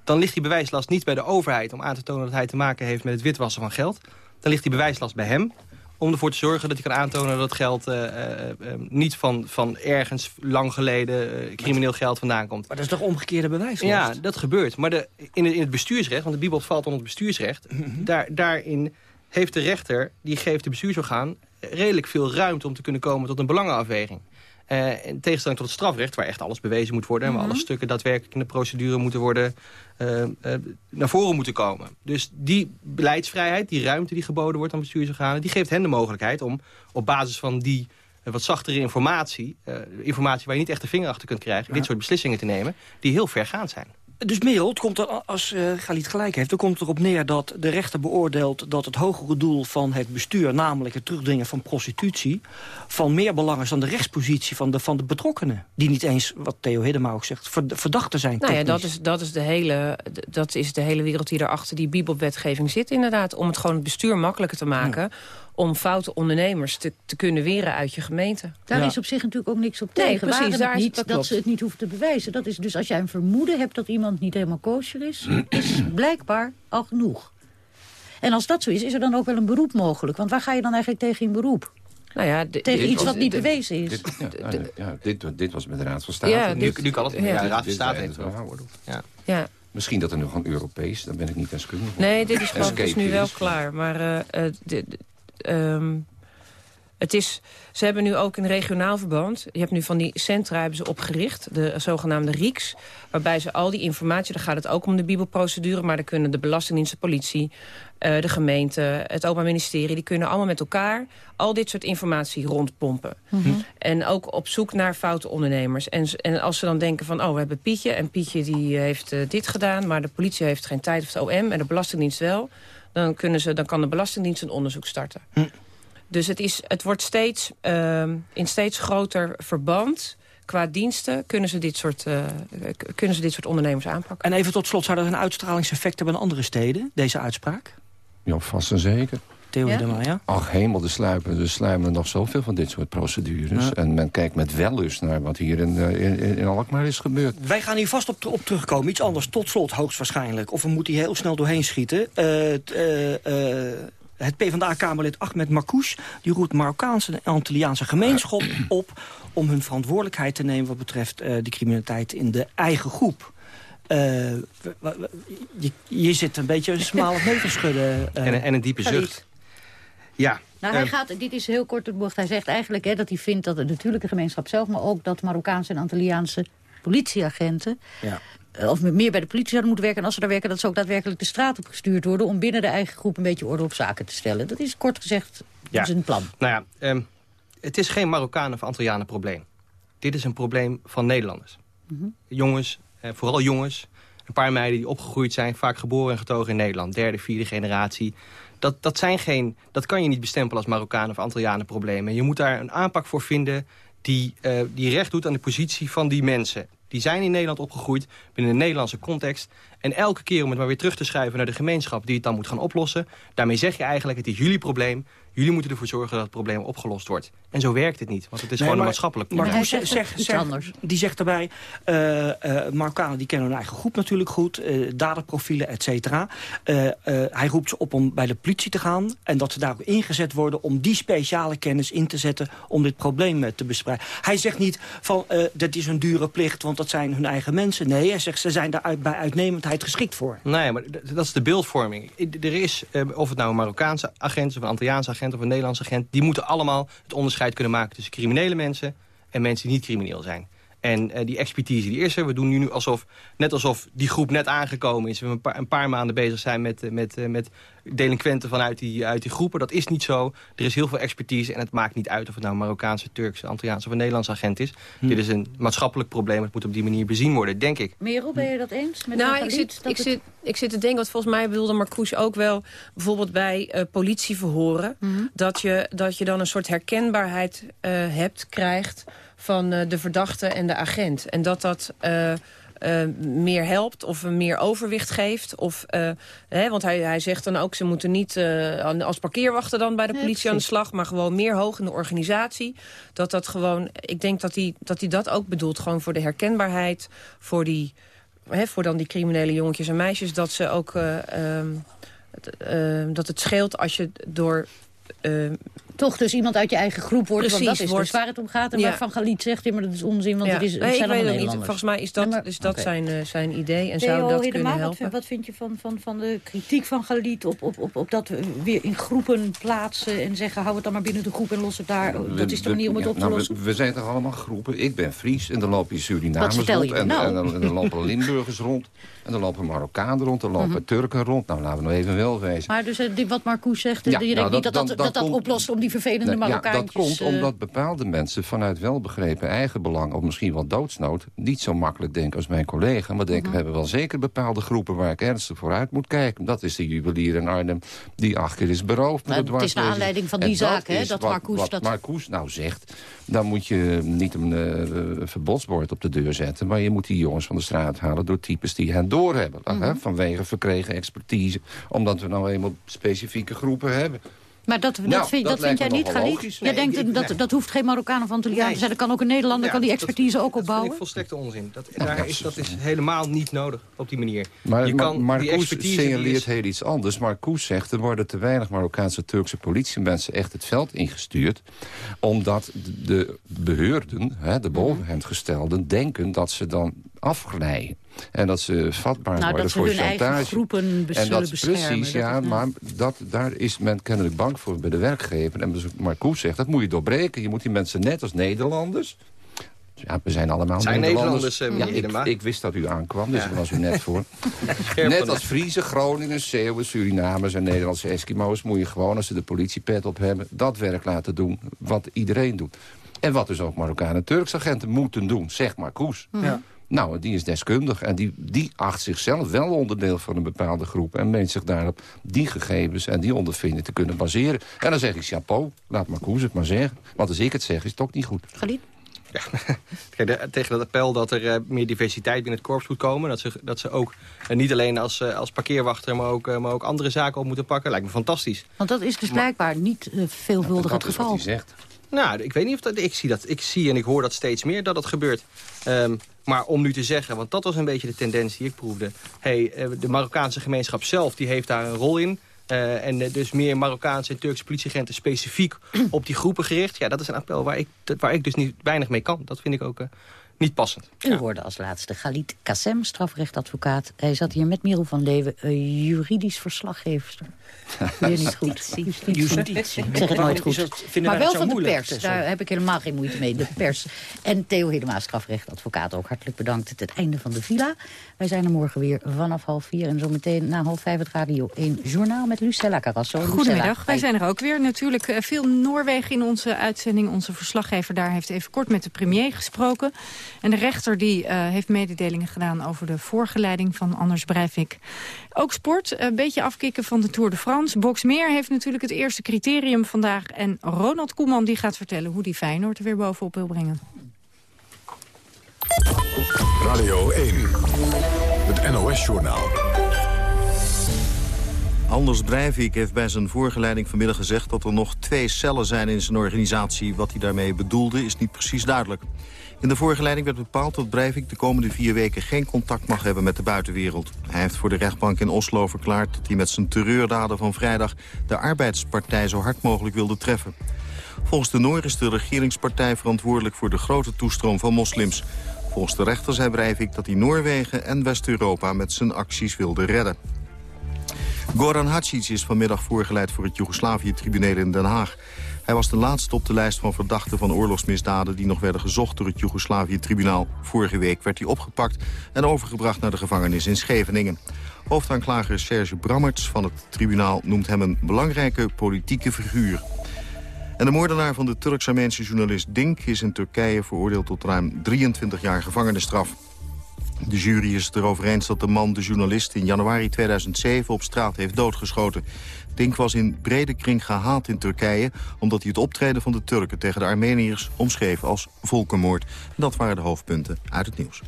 Dan ligt die bewijslast niet bij de overheid om aan te tonen dat hij te maken heeft met het witwassen van geld. Dan ligt die bewijslast bij hem om ervoor te zorgen dat hij kan aantonen dat het geld eh, eh, eh, niet van, van ergens lang geleden crimineel geld vandaan komt. Maar dat is toch omgekeerde bewijslast? Ja, dat gebeurt. Maar de, in, het, in het bestuursrecht, want de Bibel valt onder het bestuursrecht... daar, daarin heeft de rechter, die geeft de bestuursorgaan... redelijk veel ruimte om te kunnen komen tot een belangenafweging. Eh, in tegenstelling tot het strafrecht, waar echt alles bewezen moet worden... en waar alle stukken daadwerkelijk in de procedure moeten worden... eh, eh, naar voren moeten komen. Dus die beleidsvrijheid, die ruimte die geboden wordt aan bestuursorganen... die geeft hen de mogelijkheid om op basis van die wat zachtere informatie... informatie waar je niet echt de vinger achter kunt krijgen... dit soort beslissingen te nemen, die heel vergaand zijn. Dus Merel, het komt er, als uh, Galit gelijk heeft... dan komt het erop neer dat de rechter beoordeelt... dat het hogere doel van het bestuur... namelijk het terugdringen van prostitutie... van meer belang is dan de rechtspositie van de, van de betrokkenen. Die niet eens, wat Theo Hiddema ook zegt, verdachten zijn. Nou ja, dat is, dat, is de hele, dat is de hele wereld die erachter die bibelwetgeving zit inderdaad. Om het gewoon het bestuur makkelijker te maken... om foute ondernemers te, te kunnen weren uit je gemeente. Daar Ja. is op zich natuurlijk ook niks op Nee, tegen. precies, het daar niet dat ze het niet hoeven te bewijzen. Dat is dus als jij een vermoeden hebt dat iemand niet helemaal kosher is... is blijkbaar al genoeg. En als dat zo is, is er dan ook wel een beroep mogelijk. Want waar ga je dan eigenlijk tegen in beroep? Nou ja, Tegen iets was- wat niet dit- bewezen is. Dit, ja, nou, ja, dit, dit was met de Raad van State. Ja, Nu, nu kan het. ja. Ja, de Raad van State heeft het geoordeeld. Ja. ja. Misschien dat er nu gewoon Europees, daar ben ik niet deskundig. Nee, dit is Escape nu wel klaar. Maar eh, eh, ehm, het is, ze hebben nu ook een regionaal verband. Je hebt nu van die centra hebben ze opgericht, de zogenaamde RIEKS. Waarbij ze al die informatie, daar gaat het ook om de bibelprocedure... maar dan kunnen de Belastingdienst, de politie, eh, de gemeente, het Openbaar Ministerie... die kunnen allemaal met elkaar al dit soort informatie rondpompen. En ook op zoek naar foute ondernemers. En, en als ze dan denken van, oh, we hebben Pietje... en Pietje die heeft eh, dit gedaan, maar de politie heeft geen tijd... of het OM en de Belastingdienst wel... dan, kunnen ze, dan kan de Belastingdienst een onderzoek starten. Dus het, is, het wordt steeds, ehm, in steeds groter verband... qua diensten kunnen ze dit soort, eh, kunnen ze dit soort ondernemers aanpakken. En even tot slot, zou dat een uitstralingseffect hebben in andere steden, deze uitspraak? Ja, vast en zeker. Theo Ja? Ach, hemel, er sluipen, er sluimen nog zoveel van dit soort procedures. Ja. En men kijkt met wellust naar wat hier in, eh, in, in Alkmaar is gebeurd. Wij gaan hier vast op, op terugkomen. Iets anders, tot slot hoogstwaarschijnlijk. Of we moeten hier heel snel doorheen schieten. Eh, t- eh, eh, het PvdA-kamerlid Ahmed Marcouch... die roept Marokkaanse en Antilliaanse gemeenschap op... om hun verantwoordelijkheid te nemen wat betreft uh, de criminaliteit in de eigen groep. Uh, je, je, zit een beetje smalig mee te schudden. Uh, en, en, een diepe zucht. Ja. Nou, hij gaat, dit is heel kort de bocht. Hij zegt eigenlijk hè, dat hij vindt dat de natuurlijke gemeenschap zelf... maar ook dat Marokkaanse en Antilliaanse politieagenten... Ja. of meer bij de politie zouden moeten werken. En als ze daar werken, dat ze ook daadwerkelijk de straat op gestuurd worden... om binnen de eigen groep een beetje orde op zaken te stellen. Dat is kort gezegd ja. zijn plan. Nou ja, um, het is geen Marokkanen of Antillianen probleem. Dit is een probleem van Nederlanders. Mm -hmm. Jongens, eh, vooral jongens, een paar meiden die opgegroeid zijn... vaak geboren en getogen in Nederland, derde, vierde generatie... Dat, dat, zijn geen, dat kan je niet bestempelen als Marokkanen of Antillianen problemen. Je moet daar een aanpak voor vinden die, uh, die recht doet aan de positie van die mensen. Die zijn in Nederland opgegroeid, binnen een Nederlandse context. En elke keer om het maar weer terug te schuiven naar de gemeenschap... die het dan moet gaan oplossen. Daarmee zeg je eigenlijk, het is jullie probleem. Jullie moeten ervoor zorgen dat het probleem opgelost wordt. En zo werkt het niet, want het is gewoon een maatschappelijk probleem. Maar zegt, zegt, zegt, die zegt daarbij... Uh, uh, Marokkanen die kennen hun eigen groep natuurlijk goed. Uh, daderprofielen, et cetera. hij roept ze op om bij de politie te gaan. En dat ze daar ook ingezet worden om die speciale kennis in te zetten... om dit probleem te bespreiden. Hij zegt niet van, dat is een dure plicht, want dat zijn hun eigen mensen. Nee, hij zegt, ze zijn daar uit, bij uitnemendheid geschikt voor. Nee, maar dat is de beeldvorming. Er is, of het nou een Marokkaanse agent of een Antilliaanse agent of een Nederlandse agent... die moeten allemaal het onderscheid kunnen maken tussen criminele mensen... en mensen die niet crimineel zijn. En uh, die expertise die is er. We doen nu alsof, net alsof die groep net aangekomen is. We een paar, een paar maanden bezig zijn met, eh, met, eh, met delinquenten vanuit die, uit die groepen. Dat is niet zo. Er is heel veel expertise en het maakt niet uit of het nou een Marokkaanse, Turkse, Antilliaanse of een Nederlandse agent is. Hm. Dit is een maatschappelijk probleem. Het moet op die manier bezien worden, denk ik. Merel, ben je dat eens? Met nou, ik zit, ik, zit, ik zit te denken, wat volgens mij wilde Marcouche ook wel... bijvoorbeeld bij uh, politieverhoren... -hmm. dat, je, dat je dan een soort herkenbaarheid uh, hebt, krijgt van uh, de verdachte en de agent. En dat dat... Uh, uh, meer helpt of meer overwicht geeft. Of, uh, hè, want hij, hij zegt dan ook, ze moeten niet uh, als parkeerwachter dan bij de politie aan de slag... maar gewoon meer hoog in de organisatie. Dat dat gewoon, ik denk dat hij dat, hij dat ook bedoelt. Gewoon voor de herkenbaarheid, voor, die, hè, voor dan die criminele jongetjes en meisjes... dat ze ook... Um, dat het scheelt als je door toch dus iemand uit je eigen groep wordt. Precies, want dat is wordt... dus waar het om gaat. En ja. waarvan Galit zegt, ja, maar dat is onzin, want ja. het is nee, ik weet het niet. Volgens mij is dat, ja, maar, is dat okay. zijn, uh, zijn idee en Theo, zou dat kunnen helpen. Wat vind, wat vind je van, van, van de kritiek van Galit op, op, op, op dat we weer in groepen plaatsen... en zeggen, hou het dan maar binnen de groep en los het daar. We, dat is de manier om het op te nou, lossen? We, we, zijn toch allemaal groepen? Ik ben Fries en dan loop je Surinamers rond. En, nou? en, en, en, dan lopen Limburgers rond. En dan lopen Marokkanen rond, dan lopen mm -hmm. Turken rond. Nou, laten we nou even wel wezen. Maar dus uh, wat Marcouch zegt, ja, je denkt nou, niet dat dat, dat, dat, dat oplost om die vervelende nee, Marokkaantjes... Ja, dat komt omdat bepaalde mensen vanuit welbegrepen eigen belang... of misschien wel doodsnood, niet zo makkelijk denken als mijn collega... maar denken, mm -hmm. we hebben wel zeker bepaalde groepen... waar ik ernstig vooruit moet kijken. Dat is de juwelier in Arnhem die acht keer is beroofd. Maar het is naar aanleiding van die en zaak, hè, dat Marcouch... Wat, dat... Marcouch nou zegt, dan moet je niet een uh, verbodsbord op de deur zetten... maar je moet die jongens van de straat halen door types die hen doorhebben. Mm -hmm. Vanwege verkregen expertise. Omdat we nou eenmaal specifieke groepen hebben. Maar dat, dat, nou, vind, dat, dat vind jij niet, Galit? Jij denkt, nee, dat, dat hoeft geen Marokkaan of Antilliaan te zijn. Dat kan ook een Nederlander, ja, kan die expertise ook opbouwen? Dat vind ik volstrekte onzin. Dat, daar is, dat is helemaal niet nodig op die manier. Maar, je kan maar Marcouch signaleert is... heel iets anders. Marcouch zegt, er worden te weinig Marokkaanse Turkse politiemensen echt het veld ingestuurd. Omdat de beheerden, hè, de boven hen gestelden, denken dat ze dan afglijden. En dat ze vatbaar nou, worden voor chantage. Eigen groepen en dat beschermen. precies, ja, dat maar dat, daar is men kennelijk bang voor bij de werkgever. En Marcouch zegt, dat moet je doorbreken. Je moet die mensen net als Nederlanders... Ja, we zijn allemaal zijn Nederlanders. Nederlanders uh, ja, ik, ik, wist dat u aankwam, dus ja. daar was u net voor. net als Friese, Groningers, Zeeuwen, Surinamers en Nederlandse Eskimo's... moet je gewoon, als ze de politiepet op hebben... dat werk laten doen wat iedereen doet. En wat dus ook Marokkanen en Turkse agenten moeten doen, zeg maar Koes. Ja. Nou, die is deskundig en die, die acht zichzelf wel onderdeel van een bepaalde groep... en meent zich daarop die gegevens en die ondervinding te kunnen baseren. En dan zeg ik chapeau, laat Marcoes het maar zeggen. Want als ik het zeg, is het ook niet goed. Galiet? Ja, tegen dat appel dat er uh, meer diversiteit binnen het korps moet komen. Dat ze, dat ze ook uh, niet alleen als, uh, als parkeerwachter, maar ook, maar ook andere zaken op moeten pakken. Lijkt me fantastisch. Want dat is dus blijkbaar niet veelvuldig het geval. Wat hij zegt. Nou, ik weet niet of dat... Ik zie, dat, ik zie en ik hoor dat steeds meer dat dat gebeurt. Um, maar om nu te zeggen, want dat was een beetje de tendens die ik proefde. Hey, de Marokkaanse gemeenschap zelf die heeft daar een rol in. en dus meer Marokkaanse en Turkse politieagenten specifiek op die groepen gericht. Ja, dat is een appel waar ik, waar ik dus niet weinig mee kan. Dat vind ik ook niet passend. U ja. hoorde als laatste Galit Kassem, strafrechtadvocaat. Hij zat hier met Merel van Leeuwen, juridisch verslaggever. Weer niet goed. Justitie. Ik zeg het nooit goed. maar wel van de pers. Daar heb ik helemaal geen moeite mee. De pers. En Theo Hedema, strafrechtadvocaat, ook hartelijk bedankt. Het, het einde van de villa. Wij zijn er morgen weer vanaf half vier. En zometeen na half vijf het Radio 1 Journaal met Lucella Carrasso. Goedemiddag. Wij zijn er ook weer. Natuurlijk eh, veel Noorwegen in onze uitzending. Onze verslaggever daar heeft even kort met de premier gesproken. En de rechter die uh, heeft mededelingen gedaan over de voorgeleiding van Anders Breivik. Ook sport, een beetje afkicken van de Tour de France. Boxmeer heeft natuurlijk het eerste criterium vandaag. En Ronald Koeman die gaat vertellen hoe die Feyenoord er weer bovenop wil brengen. Radio 1, het NOS-journaal. Anders Breivik heeft bij zijn voorgeleiding vanmiddag gezegd... dat er nog twee cellen zijn in zijn organisatie. Wat hij daarmee bedoelde is niet precies duidelijk. In de voorgeleiding werd bepaald dat Breivik de komende vier weken geen contact mag hebben met de buitenwereld. Hij heeft voor de rechtbank in Oslo verklaard dat hij met zijn terreurdaden van vrijdag de arbeidspartij zo hard mogelijk wilde treffen. Volgens de Noor is de regeringspartij verantwoordelijk voor de grote toestroom van moslims. Volgens de rechter zei Breivik dat hij Noorwegen en West-Europa met zijn acties wilde redden. Goran Hadžić is vanmiddag voorgeleid voor het Joegoslavië-tribuneel in Den Haag. Hij was de laatste op de lijst van verdachten van oorlogsmisdaden... die nog werden gezocht door het Joegoslavië-tribunaal. Vorige week werd hij opgepakt en overgebracht naar de gevangenis in Scheveningen. Hoofdaanklager Serge Brammerts van het tribunaal noemt hem een belangrijke politieke figuur. En de moordenaar van de Turks-Armeense journalist Dink is in Turkije veroordeeld tot ruim 23 jaar gevangenisstraf. De jury is het erover eens dat de man de journalist in januari 2007 op straat heeft doodgeschoten. Dink was in brede kring gehaald in Turkije... omdat hij het optreden van de Turken tegen de Armeniërs omschreef als volkenmoord. Dat waren de hoofdpunten uit het nieuws.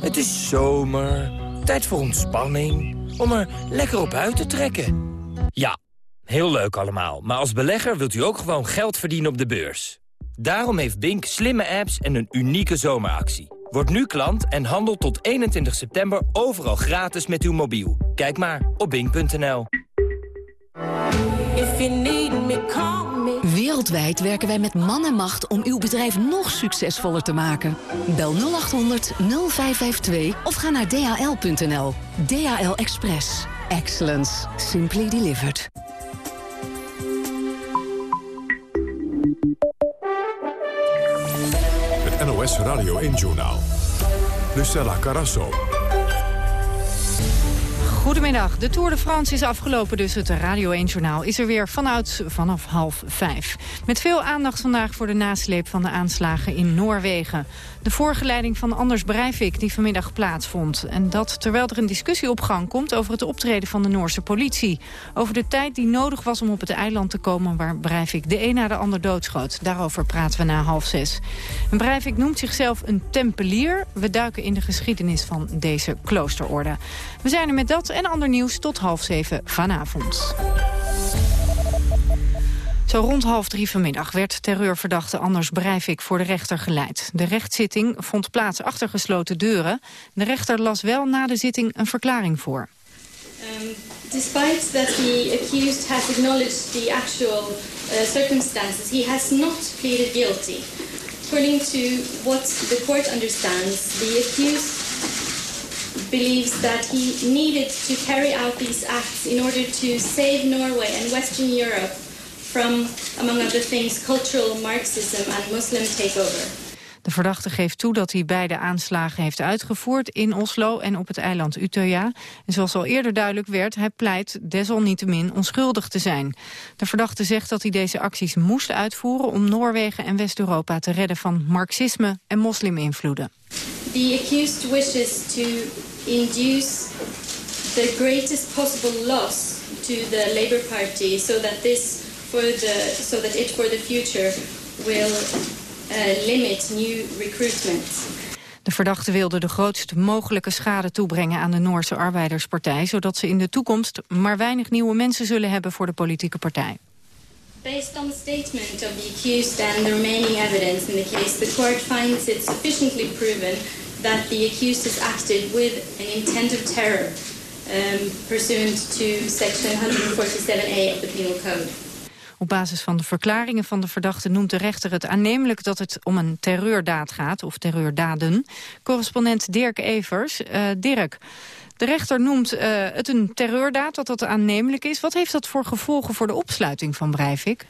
Het is zomer, tijd voor ontspanning, om er lekker op uit te trekken. Ja, heel leuk allemaal, maar als belegger wilt u ook gewoon geld verdienen op de beurs. Daarom heeft Bink slimme apps en een unieke zomeractie. Word nu klant en handel tot 21 september overal gratis met uw mobiel. Kijk maar op bink.nl. Wereldwijd werken wij met man en macht om uw bedrijf nog succesvoller te maken. Bel 0800 0552 of ga naar dhl.nl. DHL Express. Excellence. Simply delivered. Radio 1-journaal. Lucella Carasso. Goedemiddag. De Tour de France is afgelopen, dus het Radio 1-journaal is er weer vanuit vanaf half vijf. Met veel aandacht vandaag voor de nasleep van de aanslagen in Noorwegen. De voorgeleiding van Anders Breivik die vanmiddag plaatsvond. En dat terwijl er een discussie op gang komt over het optreden van de Noorse politie. Over de tijd die nodig was om op het eiland te komen waar Breivik de een na de ander doodschoot. Daarover praten we na half zes. En Breivik noemt zichzelf een tempelier. We duiken in de geschiedenis van deze kloosterorde. We zijn er met dat en ander nieuws tot half zeven vanavond. Zo rond half drie vanmiddag werd terreurverdachte Anders Breivik voor de rechter geleid. De rechtszitting vond plaats achter gesloten deuren. De rechter las wel na de zitting een verklaring voor. Um, despite that the accused has acknowledged the actual uh, circumstances, he has not pleaded guilty. According to what the court understands, the accused believes that he needed to carry out these acts in order to save Norway and Western Europe from, among other things, cultural Marxism and Muslim takeover. De verdachte geeft toe dat hij beide aanslagen heeft uitgevoerd in Oslo en op het eiland Utøya. En zoals al eerder duidelijk werd, hij pleit desalniettemin onschuldig te zijn. De verdachte zegt dat hij deze acties moest uitvoeren om Noorwegen en West-Europa te redden van marxisme en mosliminvloeden. The accused wishes to induce the greatest possible loss to the Labour Party so that this for the so that it for the future will uh, limit new recruitment. De verdachte wilde de grootst mogelijke schade toebrengen aan de Noorse Arbeiderspartij... zodat ze in de toekomst maar weinig nieuwe mensen zullen hebben voor de politieke partij. Based on the statement of the accused and the remaining evidence in the case, the court finds it sufficiently proven that the accused has acted with an intent of terror um, pursuant to section 147A of the Penal Code. Op basis van de verklaringen van de verdachte noemt de rechter het aannemelijk dat het om een terreurdaad gaat, of terreurdaden. Correspondent Dirk Evers. Uh, Dirk, de rechter noemt uh, het een terreurdaad, dat dat aannemelijk is. Wat heeft dat voor gevolgen voor de opsluiting van Breivik?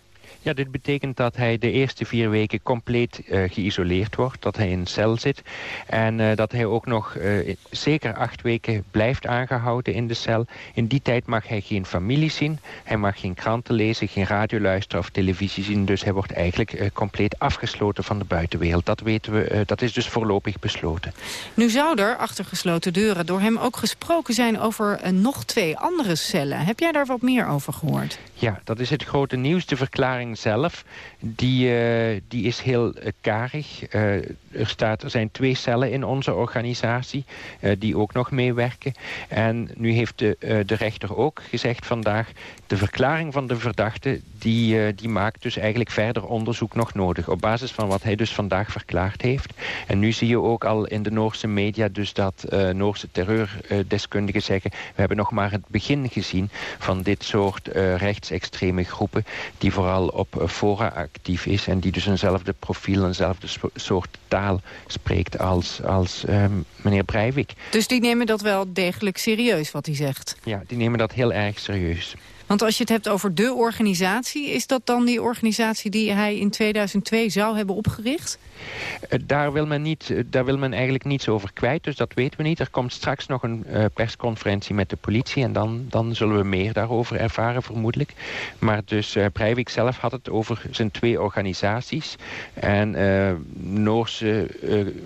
Ja, dit betekent dat hij de eerste vier weken compleet uh, geïsoleerd wordt. Dat hij in een cel zit. En uh, dat hij ook nog uh, zeker acht weken blijft aangehouden in de cel. In die tijd mag hij geen familie zien. Hij mag geen kranten lezen, geen radio luisteren of televisie zien. Dus hij wordt eigenlijk compleet afgesloten van de buitenwereld. Dat weten we, dat is dus voorlopig besloten. Nu zou er achter gesloten deuren door hem ook gesproken zijn over nog twee andere cellen. Heb jij daar wat meer over gehoord? Ja, dat is het grote nieuws. De verklaring zelf, die, uh, die is heel uh, karig. Er, staat, er zijn twee cellen in onze organisatie die ook nog meewerken. En nu heeft de, de rechter ook gezegd vandaag... de verklaring van de verdachte, die, die maakt dus eigenlijk verder onderzoek nog nodig. Op basis van wat hij dus vandaag verklaard heeft. En nu zie je ook al in de Noorse media dus dat Noorse terreurdeskundigen zeggen... we hebben nog maar het begin gezien van dit soort rechtsextreme groepen... die vooral op fora actief is... en die dus eenzelfde profiel, eenzelfde soort taal spreekt als, als um, meneer Breivik. Dus die nemen dat wel degelijk serieus, wat hij zegt? Ja, die nemen dat heel erg serieus. Want als je het hebt over de organisatie... is dat dan die organisatie die hij in 2002 zou hebben opgericht? Uh, daar, wil men niet, uh, daar wil men eigenlijk niets over kwijt, dus dat weten we niet. Er komt straks nog een uh, persconferentie met de politie... en dan, dan zullen we meer daarover ervaren, vermoedelijk. Maar dus Breivik zelf had het over zijn twee organisaties. En Noorse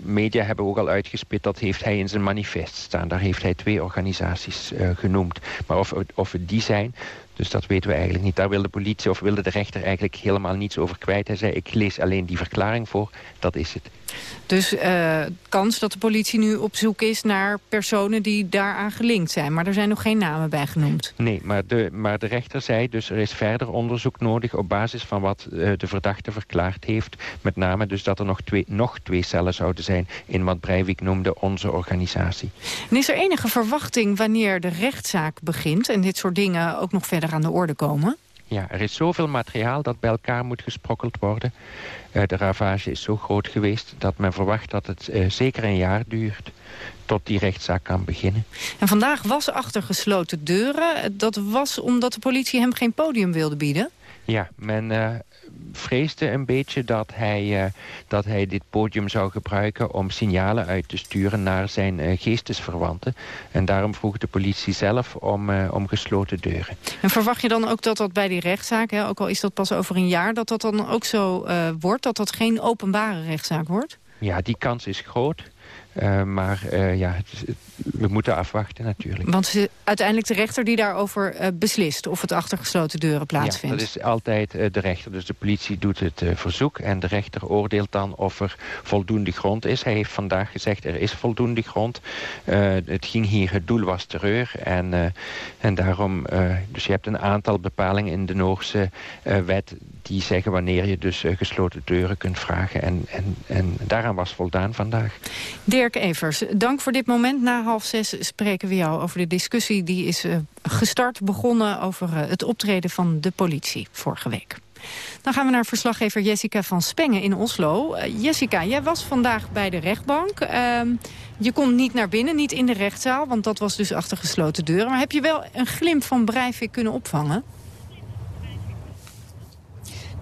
media hebben ook al uitgespit... dat heeft hij in zijn manifest staan. Daar heeft hij twee organisaties genoemd. Maar of, of het die zijn... Dus dat weten we eigenlijk niet. Daar wilde de politie of wilde de rechter eigenlijk helemaal niets over kwijt. Hij zei, ik lees alleen die verklaring voor. Dat is het. Dus uh, kans dat de politie nu op zoek is naar personen die daaraan gelinkt zijn. Maar er zijn nog geen namen bij genoemd. Nee, maar de, maar de rechter zei dus er is verder onderzoek nodig... op basis van wat uh, de verdachte verklaard heeft. Met name dus dat er nog twee, nog twee cellen zouden zijn... in wat Breivik noemde onze organisatie. En is er enige verwachting wanneer de rechtszaak begint... en dit soort dingen ook nog verder aan de orde komen? Ja, er is zoveel materiaal dat bij elkaar moet gesprokkeld worden. Uh, de ravage is zo groot geweest dat men verwacht dat het uh, zeker een jaar duurt tot die rechtszaak kan beginnen. En vandaag was achter gesloten deuren. Dat was omdat de politie hem geen podium wilde bieden? Ja, men uh, vreesde een beetje dat hij, uh, dat hij dit podium zou gebruiken... om signalen uit te sturen naar zijn uh, geestesverwanten. En daarom vroeg de politie zelf om, uh, om gesloten deuren. En verwacht je dan ook dat dat bij die rechtszaak... Hè, ook al is dat pas over een jaar, dat dat dan ook zo wordt? Dat dat geen openbare rechtszaak wordt? Ja, die kans is groot. Uh, maar uh, ja, het, we moeten afwachten natuurlijk. Want het uiteindelijk de rechter die daarover uh, beslist... of het achter gesloten deuren plaatsvindt? Ja, dat is altijd de rechter. Dus de politie doet het verzoek... en de rechter oordeelt dan of er voldoende grond is. Hij heeft vandaag gezegd er is voldoende grond. het ging hier, het doel was terreur. En, en daarom... dus je hebt een aantal bepalingen in de Noorse wet... die zeggen wanneer je dus gesloten deuren kunt vragen. En, en, en daaraan was voldaan vandaag. Dirk Evers, dank voor dit moment. Na half zes spreken we jou over de discussie die is uh, gestart, begonnen... over uh, het optreden van de politie vorige week. Dan gaan we naar verslaggever Jessica van Spengen in Oslo. Jessica, jij was vandaag bij de rechtbank. je kon niet naar binnen, niet in de rechtszaal, want dat was dus achter gesloten deuren. Maar heb je wel een glimp van Breivik kunnen opvangen?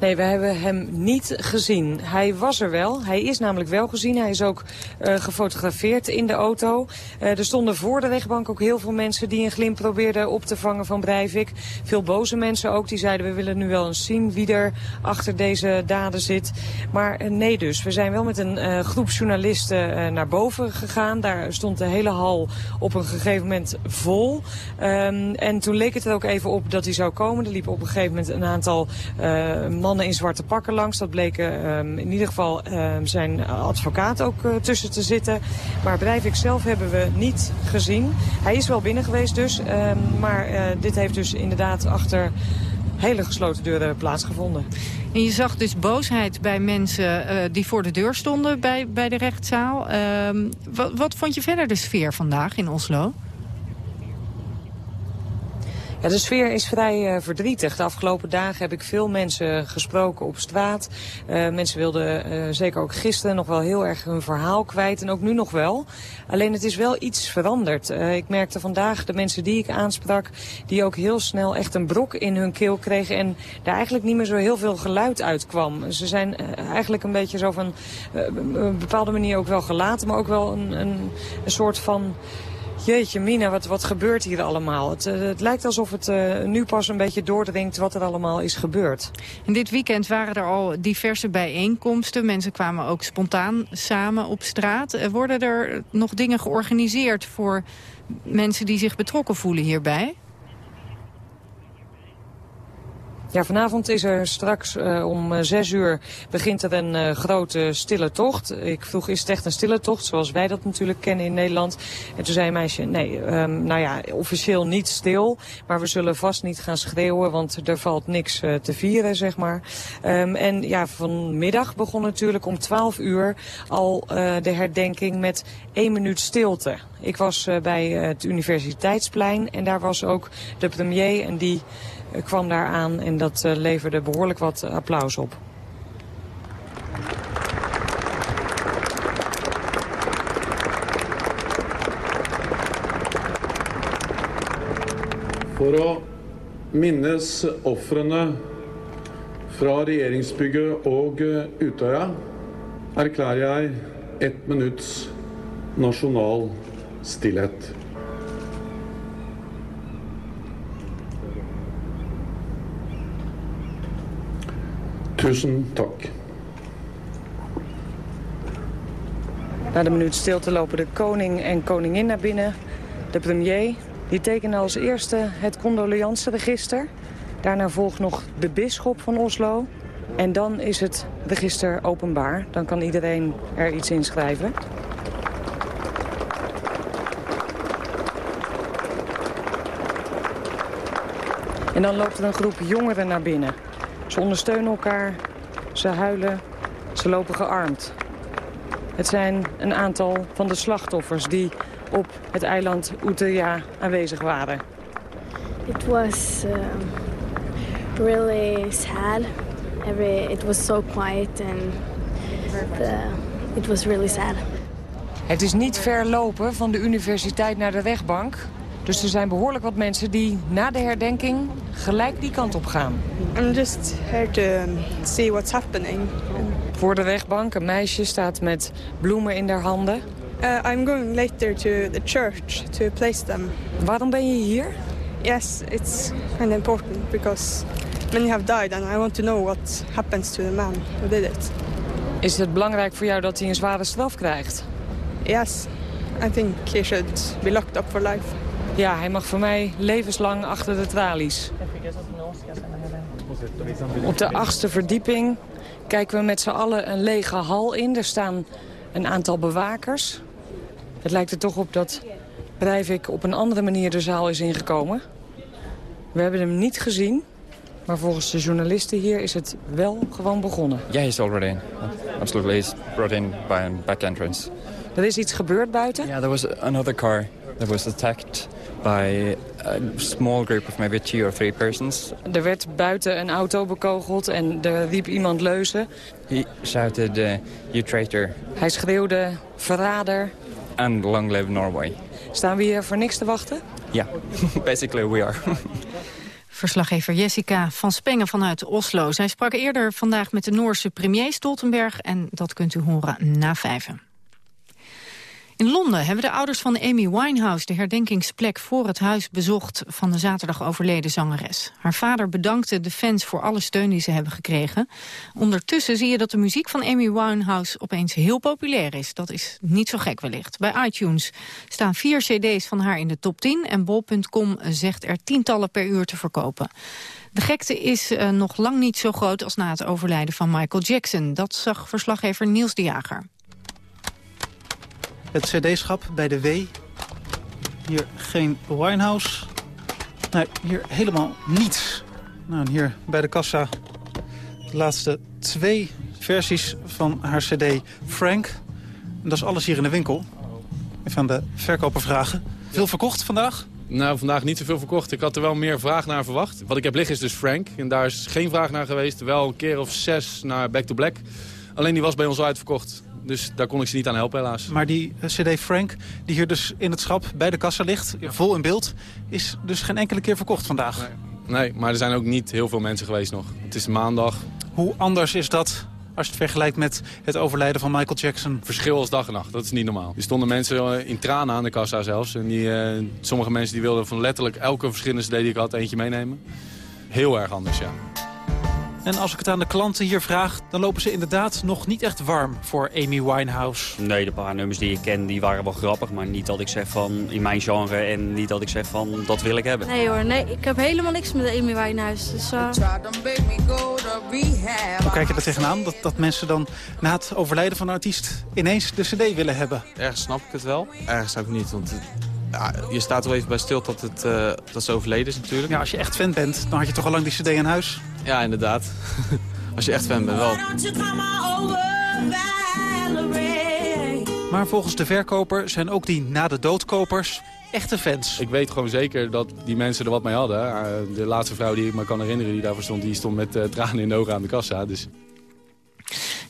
Nee, we hebben hem niet gezien. Hij was er wel. Hij is namelijk wel gezien. Hij is ook uh, gefotografeerd in de auto. Uh, er stonden voor de rechtbank ook heel veel mensen die een glimp probeerden op te vangen van Breivik. Veel boze mensen ook. Die zeiden we willen nu wel eens zien wie er achter deze daden zit. Maar uh, nee dus. We zijn wel met een groep journalisten naar boven gegaan. Daar stond de hele hal op een gegeven moment vol. Um, en toen leek het er ook even op dat hij zou komen. Er liepen op een gegeven moment een aantal mannen in zwarte pakken langs. Dat bleken um, in ieder geval um, zijn advocaat ook uh, tussen te zitten. Maar Breivik zelf hebben we niet gezien. Hij is wel binnen geweest dus. Um, maar uh, dit heeft dus inderdaad achter hele gesloten deuren plaatsgevonden. En je zag dus boosheid bij mensen uh, die voor de deur stonden bij, bij de rechtszaal. Wat, wat vond je verder de sfeer vandaag in Oslo? De sfeer is vrij uh, verdrietig. De afgelopen dagen heb ik veel mensen gesproken op straat. Uh, mensen wilden uh, zeker ook gisteren nog wel heel erg hun verhaal kwijt. En ook nu nog wel. Alleen het is wel iets veranderd. ik merkte vandaag de mensen die ik aansprak... die ook heel snel echt een brok in hun keel kregen... en daar eigenlijk niet meer zo heel veel geluid uitkwam. Ze zijn eigenlijk een beetje zo van... een bepaalde manier ook wel gelaten... maar ook wel een, een, een soort van Jeetje Mina, wat, wat gebeurt hier allemaal? Het, uh, het lijkt alsof het uh, nu pas een beetje doordringt wat er allemaal is gebeurd. En dit weekend waren er al diverse bijeenkomsten. Mensen kwamen ook spontaan samen op straat. Uh, worden er nog dingen georganiseerd voor mensen die zich betrokken voelen hierbij? Ja, vanavond is er straks uh, om zes uur begint er een uh, grote stille tocht. Ik vroeg, is het echt een stille tocht, zoals wij dat natuurlijk kennen in Nederland? En toen zei een meisje, nee, um, nou ja, officieel niet stil. Maar we zullen vast niet gaan schreeuwen, want er valt niks uh, te vieren, zeg maar. Um, en ja, vanmiddag begon natuurlijk om twaalf uur al de herdenking met één minuut stilte. Ik was bij het Universiteitsplein en daar was ook de premier en die kwam daar aan en dat uh, leverde behoorlijk wat applaus op. Å minnes ofrene fra regjeringsbygget og Utøya erklærer jeg ett minutts nasjonal stillhet. Tusen takk. Na de minuut stilte lopen de koning en koningin naar binnen. De premier die tekende als eerste het condoleanceregister. Daarna volgt nog de bisschop van Oslo. En dan is het register openbaar. Dan kan iedereen er iets in schrijven. En dan loopt er een groep jongeren naar binnen. Ze ondersteunen elkaar, ze huilen, ze lopen gearmd. Het zijn een aantal van de slachtoffers die op het eiland Utøya aanwezig waren. It was uh, really sad. Every, it was so quiet and the, it was really sad. Het is niet ver lopen van de universiteit naar de rechtbank. Dus er zijn behoorlijk wat mensen die na de herdenking gelijk die kant op gaan. I'm just here to see what's happening. Voor de rechtbank, een meisje staat met bloemen in haar handen. Uh, I'm going later to the church to place them. Waarom ben je hier? Yes, it's kind of important because many have died and I want to know what happens to the man who did it. Is het belangrijk voor jou dat hij een zware straf krijgt? Yes, I think he should be locked up for life. Ja, hij mag voor mij levenslang achter de tralies. Op de achtste verdieping kijken we met z'n allen een lege hal in. Er staan een aantal bewakers. Het lijkt er toch op dat Breivik op een andere manier de zaal is ingekomen. We hebben hem niet gezien, maar volgens de journalisten hier is het wel gewoon begonnen. Ja, yeah, he's already in. Absolutely, he's brought in by a back entrance. Er is iets gebeurd buiten? Ja, yeah, there was another car that was attacked by a small group of maybe two or three persons. Er werd buiten een auto bekogeld en er riep iemand leuzen. He shouted, uh, you traitor. Hij schreeuwde, verrader. And long live Norway. Staan we hier voor niks te wachten? Ja, yeah. basically we are. Verslaggever Jessica van Spengen vanuit Oslo. Zij sprak eerder vandaag met de Noorse premier Stoltenberg... en dat kunt u horen na vijven. In Londen hebben de ouders van Amy Winehouse de herdenkingsplek voor het huis bezocht van de zaterdag overleden zangeres. Haar vader bedankte de fans voor alle steun die ze hebben gekregen. Ondertussen zie je dat de muziek van Amy Winehouse opeens heel populair is. Dat is niet zo gek wellicht. Bij iTunes staan vier cd's van haar in de top 10 en bol.com zegt er tientallen per uur te verkopen. De gekte is uh, nog lang niet zo groot als na het overlijden van Michael Jackson. Dat zag verslaggever Niels de Jager. Het cd-schap bij de W. Hier geen Winehouse. Nee, hier helemaal niets. Nou, en hier bij de kassa de laatste twee versies van haar cd Frank. En dat is alles hier in de winkel. Even aan de verkoper vragen. Veel verkocht vandaag? Nou, vandaag niet zoveel verkocht. Ik had er wel meer vraag naar verwacht. Wat ik heb liggen is dus Frank. En daar is geen vraag naar geweest. Wel een keer of zes naar Back to Black. Alleen die was bij ons al uitverkocht. Dus daar kon ik ze niet aan helpen helaas. Maar die eh, cd Frank, die hier dus in het schap bij de kassa ligt, vol in beeld... is dus geen enkele keer verkocht vandaag. Nee. nee, maar er zijn ook niet heel veel mensen geweest nog. Het is maandag. Hoe anders is dat als je het vergelijkt met het overlijden van Michael Jackson? Verschil als dag en nacht, dat is niet normaal. Er stonden mensen eh, in tranen aan de kassa zelfs. En die, uh, sommige mensen die wilden van letterlijk elke verschillende cd die ik had eentje meenemen. Heel erg anders, ja. En als ik het aan de klanten hier vraag, dan lopen ze inderdaad nog niet echt warm voor Amy Winehouse. Nee, de paar nummers die ik ken, die waren wel grappig. Maar niet dat ik zeg van in mijn genre en niet dat ik zeg van dat wil ik hebben. Nee hoor, nee, ik heb helemaal niks met Amy Winehouse. Dus, uh... Hoe kijk je er tegenaan? Dat, dat mensen dan na het overlijden van een artiest ineens de cd willen hebben? Ergens snap ik het wel, ergens ook niet. Want ja, je staat wel even bij stil dat, het, uh, dat ze overleden is natuurlijk. Ja, als je echt fan bent, dan had je toch al lang die cd in huis? Ja, inderdaad. als je echt fan bent, wel. Maar volgens de verkoper zijn ook die na de doodkopers echte fans. Ik weet gewoon zeker dat die mensen er wat mee hadden. Uh, de laatste vrouw die ik me kan herinneren die daarvoor stond... die stond met uh, tranen in de ogen aan de kassa. Dus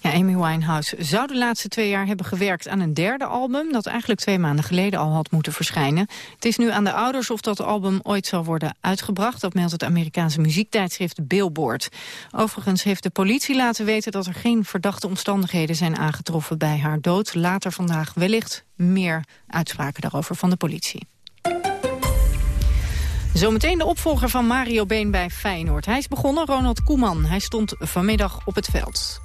ja, Amy Winehouse zou de laatste twee jaar hebben gewerkt aan een derde album... dat eigenlijk twee maanden geleden al had moeten verschijnen. Het is nu aan de ouders of dat album ooit zal worden uitgebracht. Dat meldt het Amerikaanse muziektijdschrift Billboard. Overigens heeft de politie laten weten dat er geen verdachte omstandigheden zijn aangetroffen bij haar dood. Later vandaag wellicht meer uitspraken daarover van de politie. Zometeen de opvolger van Mario Been bij Feyenoord. Hij is begonnen, Ronald Koeman. Hij stond vanmiddag op het veld.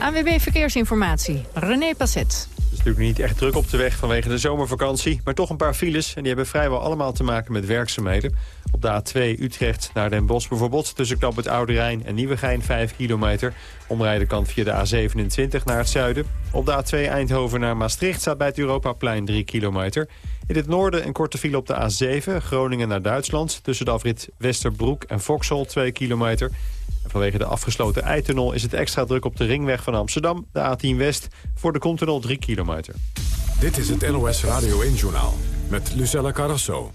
AWB Verkeersinformatie, René Passet. Natuurlijk niet echt druk op de weg vanwege de zomervakantie... maar toch een paar files en die hebben vrijwel allemaal te maken met werkzaamheden. Op de A2 Utrecht naar Den Bosch bijvoorbeeld... tussen knap het Oude Rijn en Nieuwegein 5 kilometer. Omrijden kan via de A27 naar het zuiden. Op de A2 Eindhoven naar Maastricht staat bij het Europaplein 3 kilometer. In het noorden een korte file op de A7, Groningen naar Duitsland... tussen de afrit Westerbroek en Vauxhall 2 kilometer... Vanwege de afgesloten eitunnel is het extra druk op de ringweg van Amsterdam, de A10 West, voor de Continental 3 kilometer. Dit is het NOS Radio 1-journaal met Lucella Carrasso.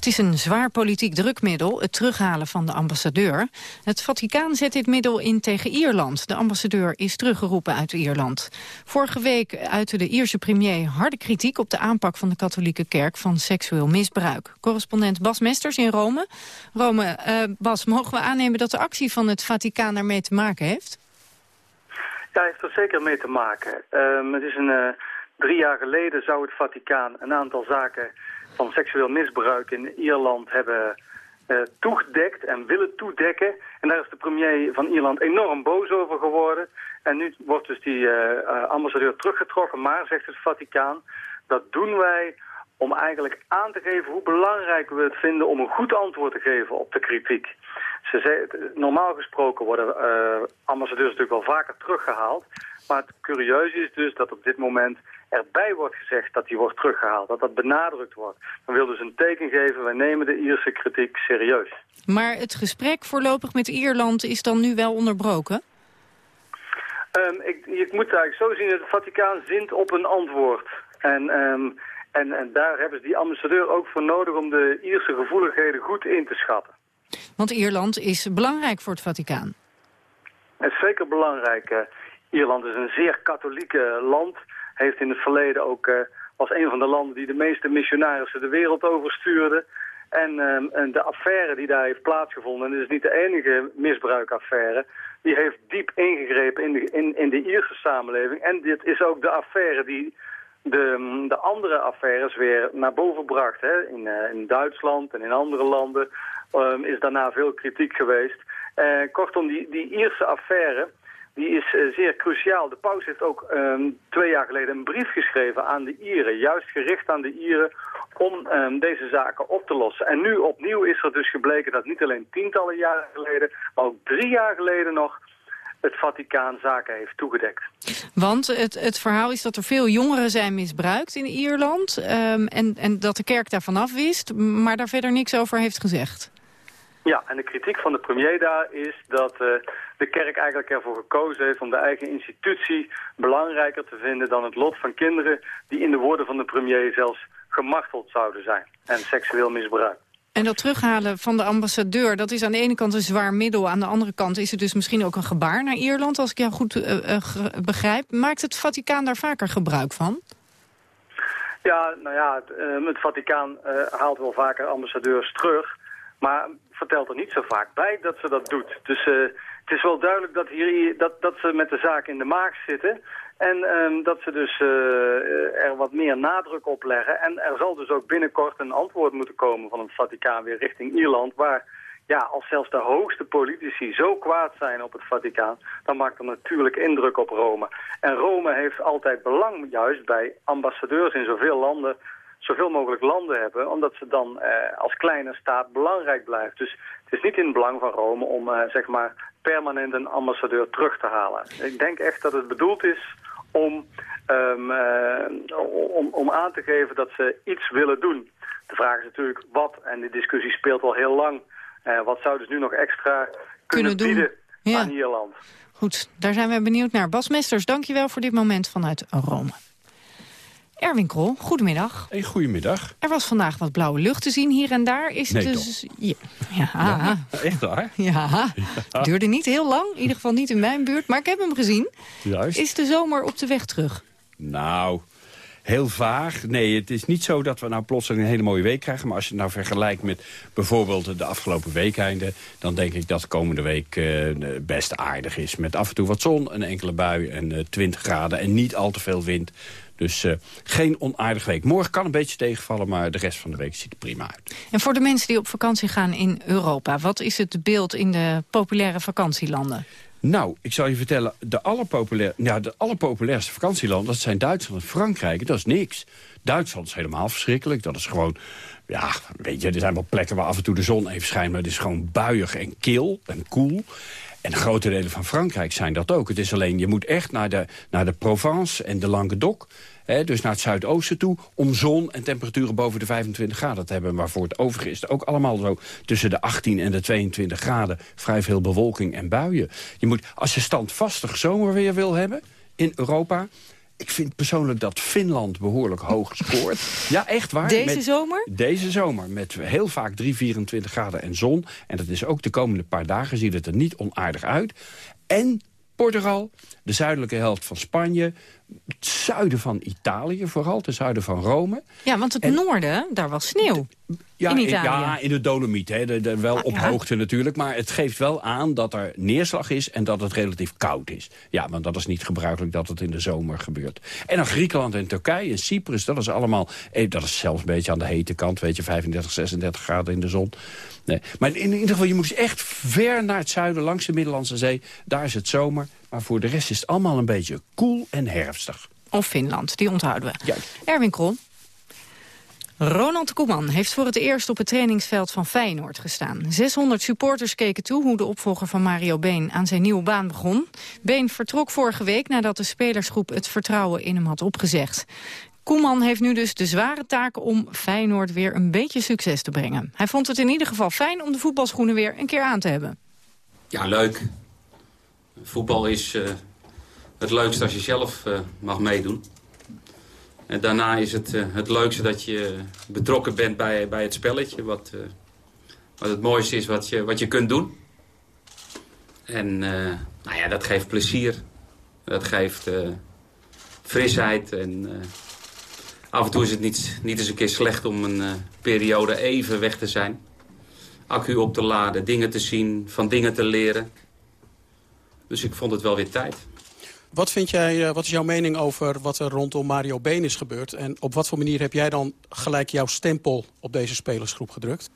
Het is een zwaar politiek drukmiddel, het terughalen van de ambassadeur. Het Vaticaan zet dit middel in tegen Ierland. De ambassadeur is teruggeroepen uit Ierland. Vorige week uitte de Ierse premier harde kritiek op de aanpak van de katholieke kerk van seksueel misbruik. Correspondent Bas Mesters in Rome. Rome, uh, Bas, mogen we aannemen dat de actie van het Vaticaan daarmee te maken heeft? Ja, heeft er zeker mee te maken. Uh, het is een, uh, drie jaar geleden zou het Vaticaan een aantal zaken van seksueel misbruik in Ierland hebben uh, toegedekt en willen toedekken. En daar is de premier van Ierland enorm boos over geworden. En nu wordt dus die uh, ambassadeur teruggetrokken. Maar, zegt het Vaticaan, dat doen wij om eigenlijk aan te geven hoe belangrijk we het vinden om een goed antwoord te geven op de kritiek. Ze zei, normaal gesproken worden uh, ambassadeurs natuurlijk wel vaker teruggehaald. Maar het curieuze is dus dat op dit moment erbij wordt gezegd dat die wordt teruggehaald. Dat dat benadrukt wordt. Men wil dus een teken geven, wij nemen de Ierse kritiek serieus. Maar het gesprek voorlopig met Ierland is dan nu wel onderbroken? Um, ik, je moet het eigenlijk zo zien, het Vaticaan zint op een antwoord. En, um, en, en daar hebben ze die ambassadeur ook voor nodig om de Ierse gevoeligheden goed in te schatten. Want Ierland is belangrijk voor het Vaticaan. Het is zeker belangrijk. Ierland is een zeer katholieke land heeft in het verleden ook uh, was een van de landen die de meeste missionarissen de wereld overstuurde. En, uh, en de affaire die daar heeft plaatsgevonden, en dit is niet de enige misbruikaffaire, die heeft diep ingegrepen in de, in, in de Ierse samenleving. En dit is ook de affaire die de, de andere affaires weer naar boven bracht. Hè. In, uh, in Duitsland en in andere landen um, is daarna veel kritiek geweest. Uh, kortom, die, die Ierse affaire die is uh, zeer cruciaal. De paus heeft ook um, twee jaar geleden een brief geschreven aan de Ieren, juist gericht aan de Ieren, om um, deze zaken op te lossen. En nu opnieuw is er dus gebleken dat niet alleen tientallen jaren geleden, maar ook drie jaar geleden nog het Vaticaan zaken heeft toegedekt. Want het, het verhaal is dat er veel jongeren zijn misbruikt in Ierland... Um, en, en dat de kerk daarvan af wist, maar daar verder niks over heeft gezegd. Ja, en de kritiek van de premier daar is dat uh, de kerk eigenlijk ervoor gekozen heeft om de eigen institutie belangrijker te vinden dan het lot van kinderen die in de woorden van de premier zelfs gemarteld zouden zijn en seksueel misbruikt. En dat terughalen van de ambassadeur, dat is aan de ene kant een zwaar middel. Aan de andere kant is het dus misschien ook een gebaar naar Ierland, als ik jou goed uh, uh, begrijp. Maakt het Vaticaan daar vaker gebruik van? Ja, nou ja, het, uh, het Vaticaan haalt wel vaker ambassadeurs terug. Maar vertelt er niet zo vaak bij dat ze dat doet. Dus het is wel duidelijk dat, hier, dat, dat ze met de zaak in de maag zitten. En um, dat ze dus uh, er wat meer nadruk op leggen. En er zal dus ook binnenkort een antwoord moeten komen van het Vaticaan weer richting Ierland. Waar, ja, als zelfs de hoogste politici zo kwaad zijn op het Vaticaan, dan maakt dat natuurlijk indruk op Rome. En Rome heeft altijd belang juist bij ambassadeurs in zoveel landen zoveel mogelijk landen hebben, omdat ze dan eh, als kleine staat belangrijk blijft. Dus het is niet in het belang van Rome om eh, zeg maar permanent een ambassadeur terug te halen. Ik denk echt dat het bedoeld is om, um, uh, om, om aan te geven dat ze iets willen doen. De vraag is natuurlijk wat, en die discussie speelt al heel lang. Wat zouden ze nu nog extra kunnen, kunnen bieden ja. aan Ierland? Goed, daar zijn we benieuwd naar. Bas Mesters, dankjewel voor dit moment vanuit Rome. Erwin Krol, goedemiddag. Hey, goedemiddag. Er was vandaag wat blauwe lucht te zien hier en daar. Is nee, dus... Ja. Ja. Echt waar? Ja. ja. Duurde niet heel lang. In ieder geval niet in mijn buurt. Maar ik heb hem gezien. Juist. Is de zomer op de weg terug? Nou, heel vaag. Nee, het is niet zo dat we nou plotseling een hele mooie week krijgen. Maar als je het nou vergelijkt met bijvoorbeeld de afgelopen weekeinden... dan denk ik dat de komende week uh, best aardig is. Met af en toe wat zon, een enkele bui en uh, 20 graden en niet al te veel wind. Dus uh, geen onaardige week. Morgen kan een beetje tegenvallen, maar de rest van de week ziet er prima uit. En voor de mensen die op vakantie gaan in Europa... wat is het beeld in de populaire vakantielanden? Nou, ik zal je vertellen, de, allerpopulair, ja, de allerpopulairste vakantielanden... dat zijn Duitsland en Frankrijk, dat is niks. Duitsland is helemaal verschrikkelijk. Dat is gewoon, ja, weet je, er zijn wel plekken waar af en toe de zon even schijnt... maar het is gewoon buiig en kil en koel. En grote delen van Frankrijk zijn dat ook. Het is alleen, je moet echt naar de, naar de Provence en de Languedoc... Hè, dus naar het zuidoosten toe, om zon en temperaturen boven de 25 graden te hebben. Maar voor het overige is ook allemaal zo tussen de 18 en de 22 graden. Vrij veel bewolking en buien. Je moet, als je standvastig zomerweer wil hebben in Europa... Ik vind persoonlijk dat Finland behoorlijk hoog scoort. Ja, echt waar. Deze met, zomer? Deze zomer. Met heel vaak 3, 24 graden en zon. En dat is ook de komende paar dagen ziet het er niet onaardig uit. En Portugal, de zuidelijke helft van Spanje... het zuiden van Italië, vooral het zuiden van Rome. Ja, want het noorden, daar was sneeuw. Ja, in Italië. ja, in de Dolomiet. Hè. De, de, wel ah, op ja. hoogte natuurlijk. Maar het geeft wel aan dat er neerslag is en dat het relatief koud is. Ja, want dat is niet gebruikelijk dat het in de zomer gebeurt. En dan Griekenland en Turkije en Cyprus, dat is allemaal... Eh, dat is zelfs een beetje aan de hete kant, weet je, 35, 36 graden in de zon. Nee. Maar in, in ieder geval, je moet echt ver naar het zuiden, langs de Middellandse Zee. Daar is het zomer. Maar voor de rest is het allemaal een beetje koel en herfstig. Of Finland, die onthouden we. Juist. Erwin Krol. Ronald Koeman heeft voor het eerst op het trainingsveld van Feyenoord gestaan. 600 supporters keken toe hoe de opvolger van Mario Been aan zijn nieuwe baan begon. Been vertrok vorige week nadat de spelersgroep het vertrouwen in hem had opgezegd. Koeman heeft nu dus de zware taak om Feyenoord weer een beetje succes te brengen. Hij vond het in ieder geval fijn om de voetbalschoenen weer een keer aan te hebben. Ja, leuk. Voetbal is uh, het leukste als je zelf uh, mag meedoen. En daarna is het uh, het leukste dat je betrokken bent bij, bij het spelletje. Wat, wat het mooiste is wat je, wat je kunt doen. En nou ja, dat geeft plezier. Dat geeft frisheid en af en toe is het niet, niet eens een keer slecht om een periode even weg te zijn. Accu op te laden, dingen te zien, van dingen te leren. Dus ik vond het wel weer tijd. Wat, vind jij, uh, wat is jouw mening over wat er rondom Mario Been is gebeurd? En op wat voor manier heb jij dan gelijk jouw stempel op deze spelersgroep gedrukt?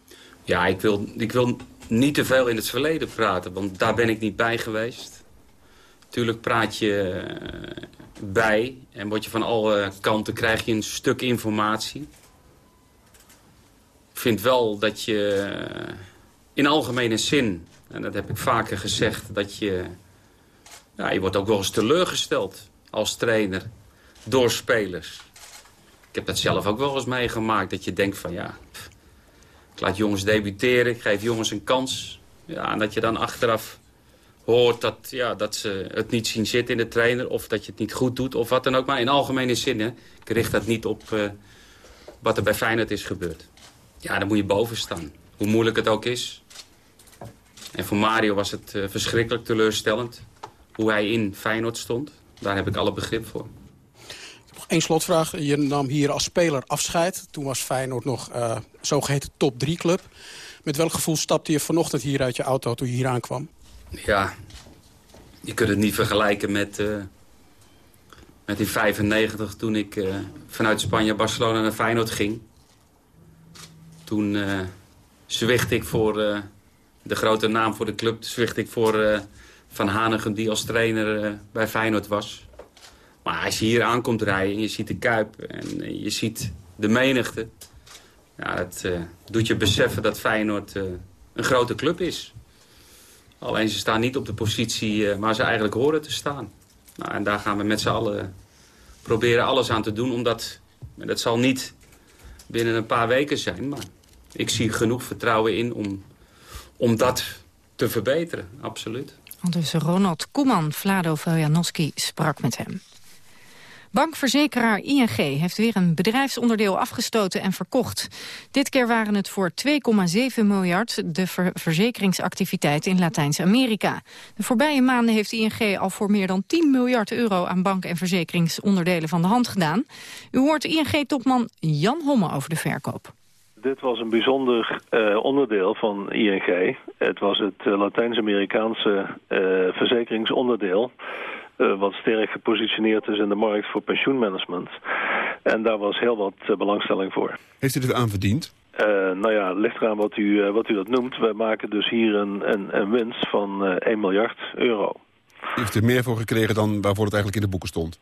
Ja, ik wil, ik wil niet te veel in het verleden praten, want daar ben ik niet bij geweest. Tuurlijk praat je uh, bij. En word je van alle kanten krijg je een stuk informatie. Ik vind wel dat je in algemene zin, en dat heb ik vaker gezegd, dat je, ja, je wordt ook wel eens teleurgesteld als trainer door spelers. Ik heb dat zelf ook wel eens meegemaakt, dat je denkt van ja, Ik laat jongens debuteren, ik geef jongens een kans. Ja, en dat je dan achteraf hoort dat, ja, dat ze het niet zien zitten in de trainer... of dat je het niet goed doet, of wat dan ook. Maar in algemene zin, hè, ik richt dat niet op uh, wat er bij Feyenoord is gebeurd. Ja, dan moet je boven staan. Hoe moeilijk het ook is. En voor Mario was het uh, verschrikkelijk teleurstellend... hoe hij in Feyenoord stond. Daar heb ik alle begrip voor. Nog één slotvraag. Je nam hier als speler afscheid. Toen was Feyenoord nog uh, zogeheten top 3 club. Met welk gevoel stapte je vanochtend hier uit je auto toen je hier aankwam? Ja, je kunt het niet vergelijken met, uh, met in 95 toen ik uh, vanuit Spanje, Barcelona naar Feyenoord ging. Toen zwicht ik voor de grote naam voor de club. Zwicht ik voor Van Hanegem die als trainer bij Feyenoord was. Maar als je hier aankomt rijden en je ziet de Kuip en je ziet de menigte... Ja, dat doet je beseffen dat Feyenoord een grote club is. Alleen ze staan niet op de positie waar ze eigenlijk horen te staan. Nou, en daar gaan we met z'n allen proberen alles aan te doen. Omdat, dat zal niet binnen een paar weken zijn. Maar ik zie genoeg vertrouwen in om, om dat te verbeteren. Absoluut. Dus Ronald Koeman, Vlado Veljanoski sprak met hem. Bankverzekeraar ING heeft weer een bedrijfsonderdeel afgestoten en verkocht. Dit keer waren het voor 2,7 miljard de ver verzekeringsactiviteiten in Latijns-Amerika. De voorbije maanden heeft ING al voor meer dan 10 miljard euro aan bank- en verzekeringsonderdelen van de hand gedaan. U hoort ING-topman Jan Homme over de verkoop. Dit was een bijzonder uh, onderdeel van ING. Het was het uh, Latijns-Amerikaanse uh, verzekeringsonderdeel uh, wat sterk gepositioneerd is in de markt voor pensioenmanagement. En daar was heel wat uh, belangstelling voor. Heeft u dit aan verdiend? Uh, nou ja, ligt eraan wat u, wat u dat noemt. Wij maken dus hier een, een, een winst van 1 miljard euro. U heeft er meer voor gekregen dan waarvoor het eigenlijk in de boeken stond?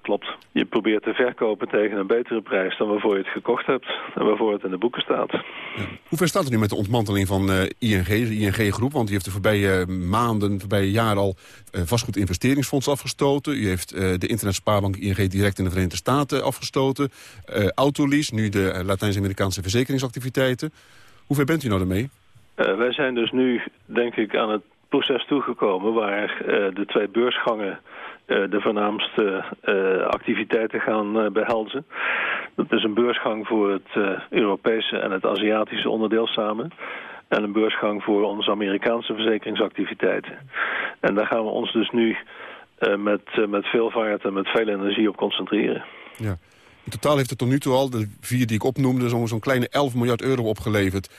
Dat klopt. Je probeert te verkopen tegen een betere prijs dan waarvoor je het gekocht hebt en waarvoor het in de boeken staat. Ja. Hoe ver staat het nu met de ontmanteling van uh, ING, de ING-groep? Want u heeft de voorbije maanden, de voorbije jaren al uh, vastgoed investeringsfonds afgestoten. U heeft uh, de internetspaarbank ING direct in de Verenigde Staten afgestoten. Autolease, nu de Latijns-Amerikaanse verzekeringsactiviteiten. Hoe ver bent u nou ermee? wij zijn dus nu, denk ik, aan het proces toegekomen waar de twee beursgangen de voornaamste uh, activiteiten gaan uh, behelzen. Dat is een beursgang voor het uh, Europese en het Aziatische onderdeel samen. En een beursgang voor onze Amerikaanse verzekeringsactiviteiten. En daar gaan we ons dus nu met, met veel vaart en met veel energie op concentreren. Ja. In totaal heeft het tot nu toe al, de vier die ik opnoemde, zo'n zo kleine 11 miljard euro opgeleverd.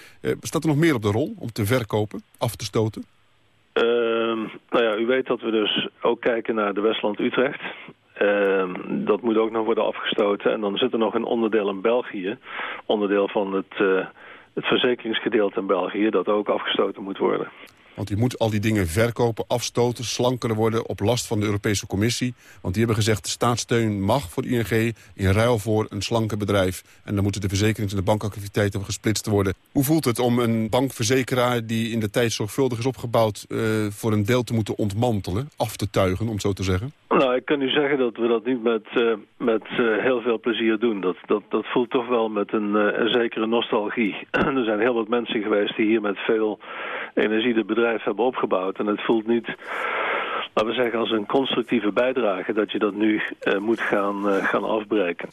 staat er nog meer op de rol om te verkopen, af te stoten? Uh, nou ja, u weet dat we dus ook kijken naar de Westland-Utrecht. Uh, dat moet ook nog worden afgestoten. En dan zit er nog een onderdeel in België. Onderdeel van het, uh, het verzekeringsgedeelte in België... dat ook afgestoten moet worden. Want u moet al die dingen verkopen, afstoten, slanker worden... op last van de Europese Commissie. Want die hebben gezegd, de staatssteun mag voor ING... in ruil voor een slanke bedrijf. En dan moeten de verzekerings- en de bankactiviteiten gesplitst worden. Hoe voelt het om een bankverzekeraar... die in de tijd zorgvuldig is opgebouwd... Uh, voor een deel te moeten ontmantelen, af te tuigen, om zo te zeggen? Nou, ik kan u zeggen dat we dat niet met, uh, met uh, heel veel plezier doen. Dat, dat, dat voelt toch wel met een, zekere nostalgie. er zijn heel wat mensen geweest die hier met veel energie de hebben opgebouwd. En het voelt niet, laten we zeggen, als een constructieve bijdrage... dat je dat nu uh, moet gaan, uh, gaan afbreken.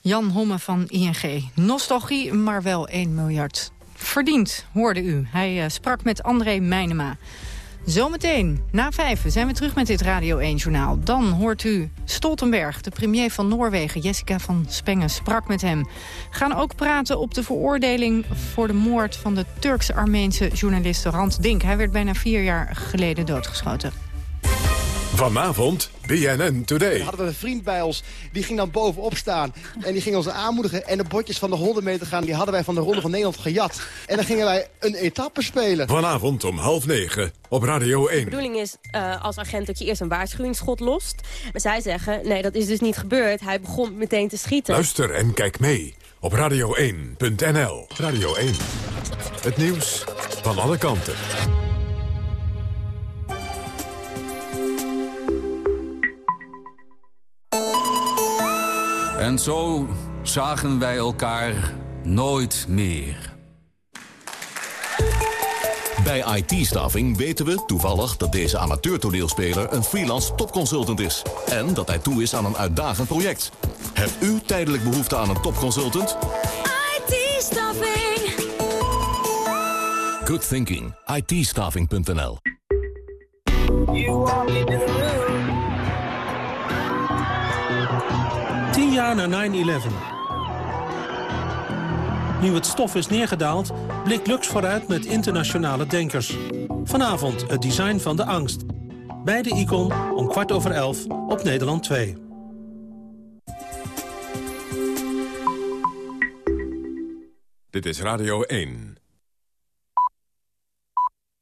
Jan Homme van ING. Nostalgie, maar wel 1 miljard. Verdiend, hoorde u. Hij uh, sprak met André Meijnema. Zometeen, na vijf, zijn we terug met dit Radio 1-journaal. Dan hoort u Stoltenberg, de premier van Noorwegen, Jessica van Spengen, sprak met hem. Gaan ook praten op de veroordeling voor de moord van de Turks-Armeense journalist Rand Dink. Hij werd bijna vier jaar geleden doodgeschoten. Vanavond BNN Today. We hadden een vriend bij ons, die ging dan bovenop staan. En die ging ons aanmoedigen. En de bordjes van de 100 meter gaan, die hadden wij van de Ronde van Nederland gejat. En dan gingen wij een etappe spelen. Vanavond om half negen op Radio 1. De bedoeling is uh, als agent dat je eerst een waarschuwingsschot lost. Maar zij zeggen, nee, dat is dus niet gebeurd. Hij begon meteen te schieten. Luister en kijk mee op radio1.nl. Radio 1. Het nieuws van alle kanten. En zo zagen wij elkaar nooit meer. Bij IT-staffing weten we toevallig dat deze amateurtoneelspeler een freelance topconsultant is. En dat hij toe is aan een uitdagend project. Hebt u tijdelijk behoefte aan een topconsultant? IT-staffing. Good thinking. it Tien jaar na 9-11. Nu het stof is neergedaald, blikt Lux vooruit met internationale denkers. Vanavond het design van de angst. Bij de Icon om kwart over elf op Nederland 2. Dit is Radio 1.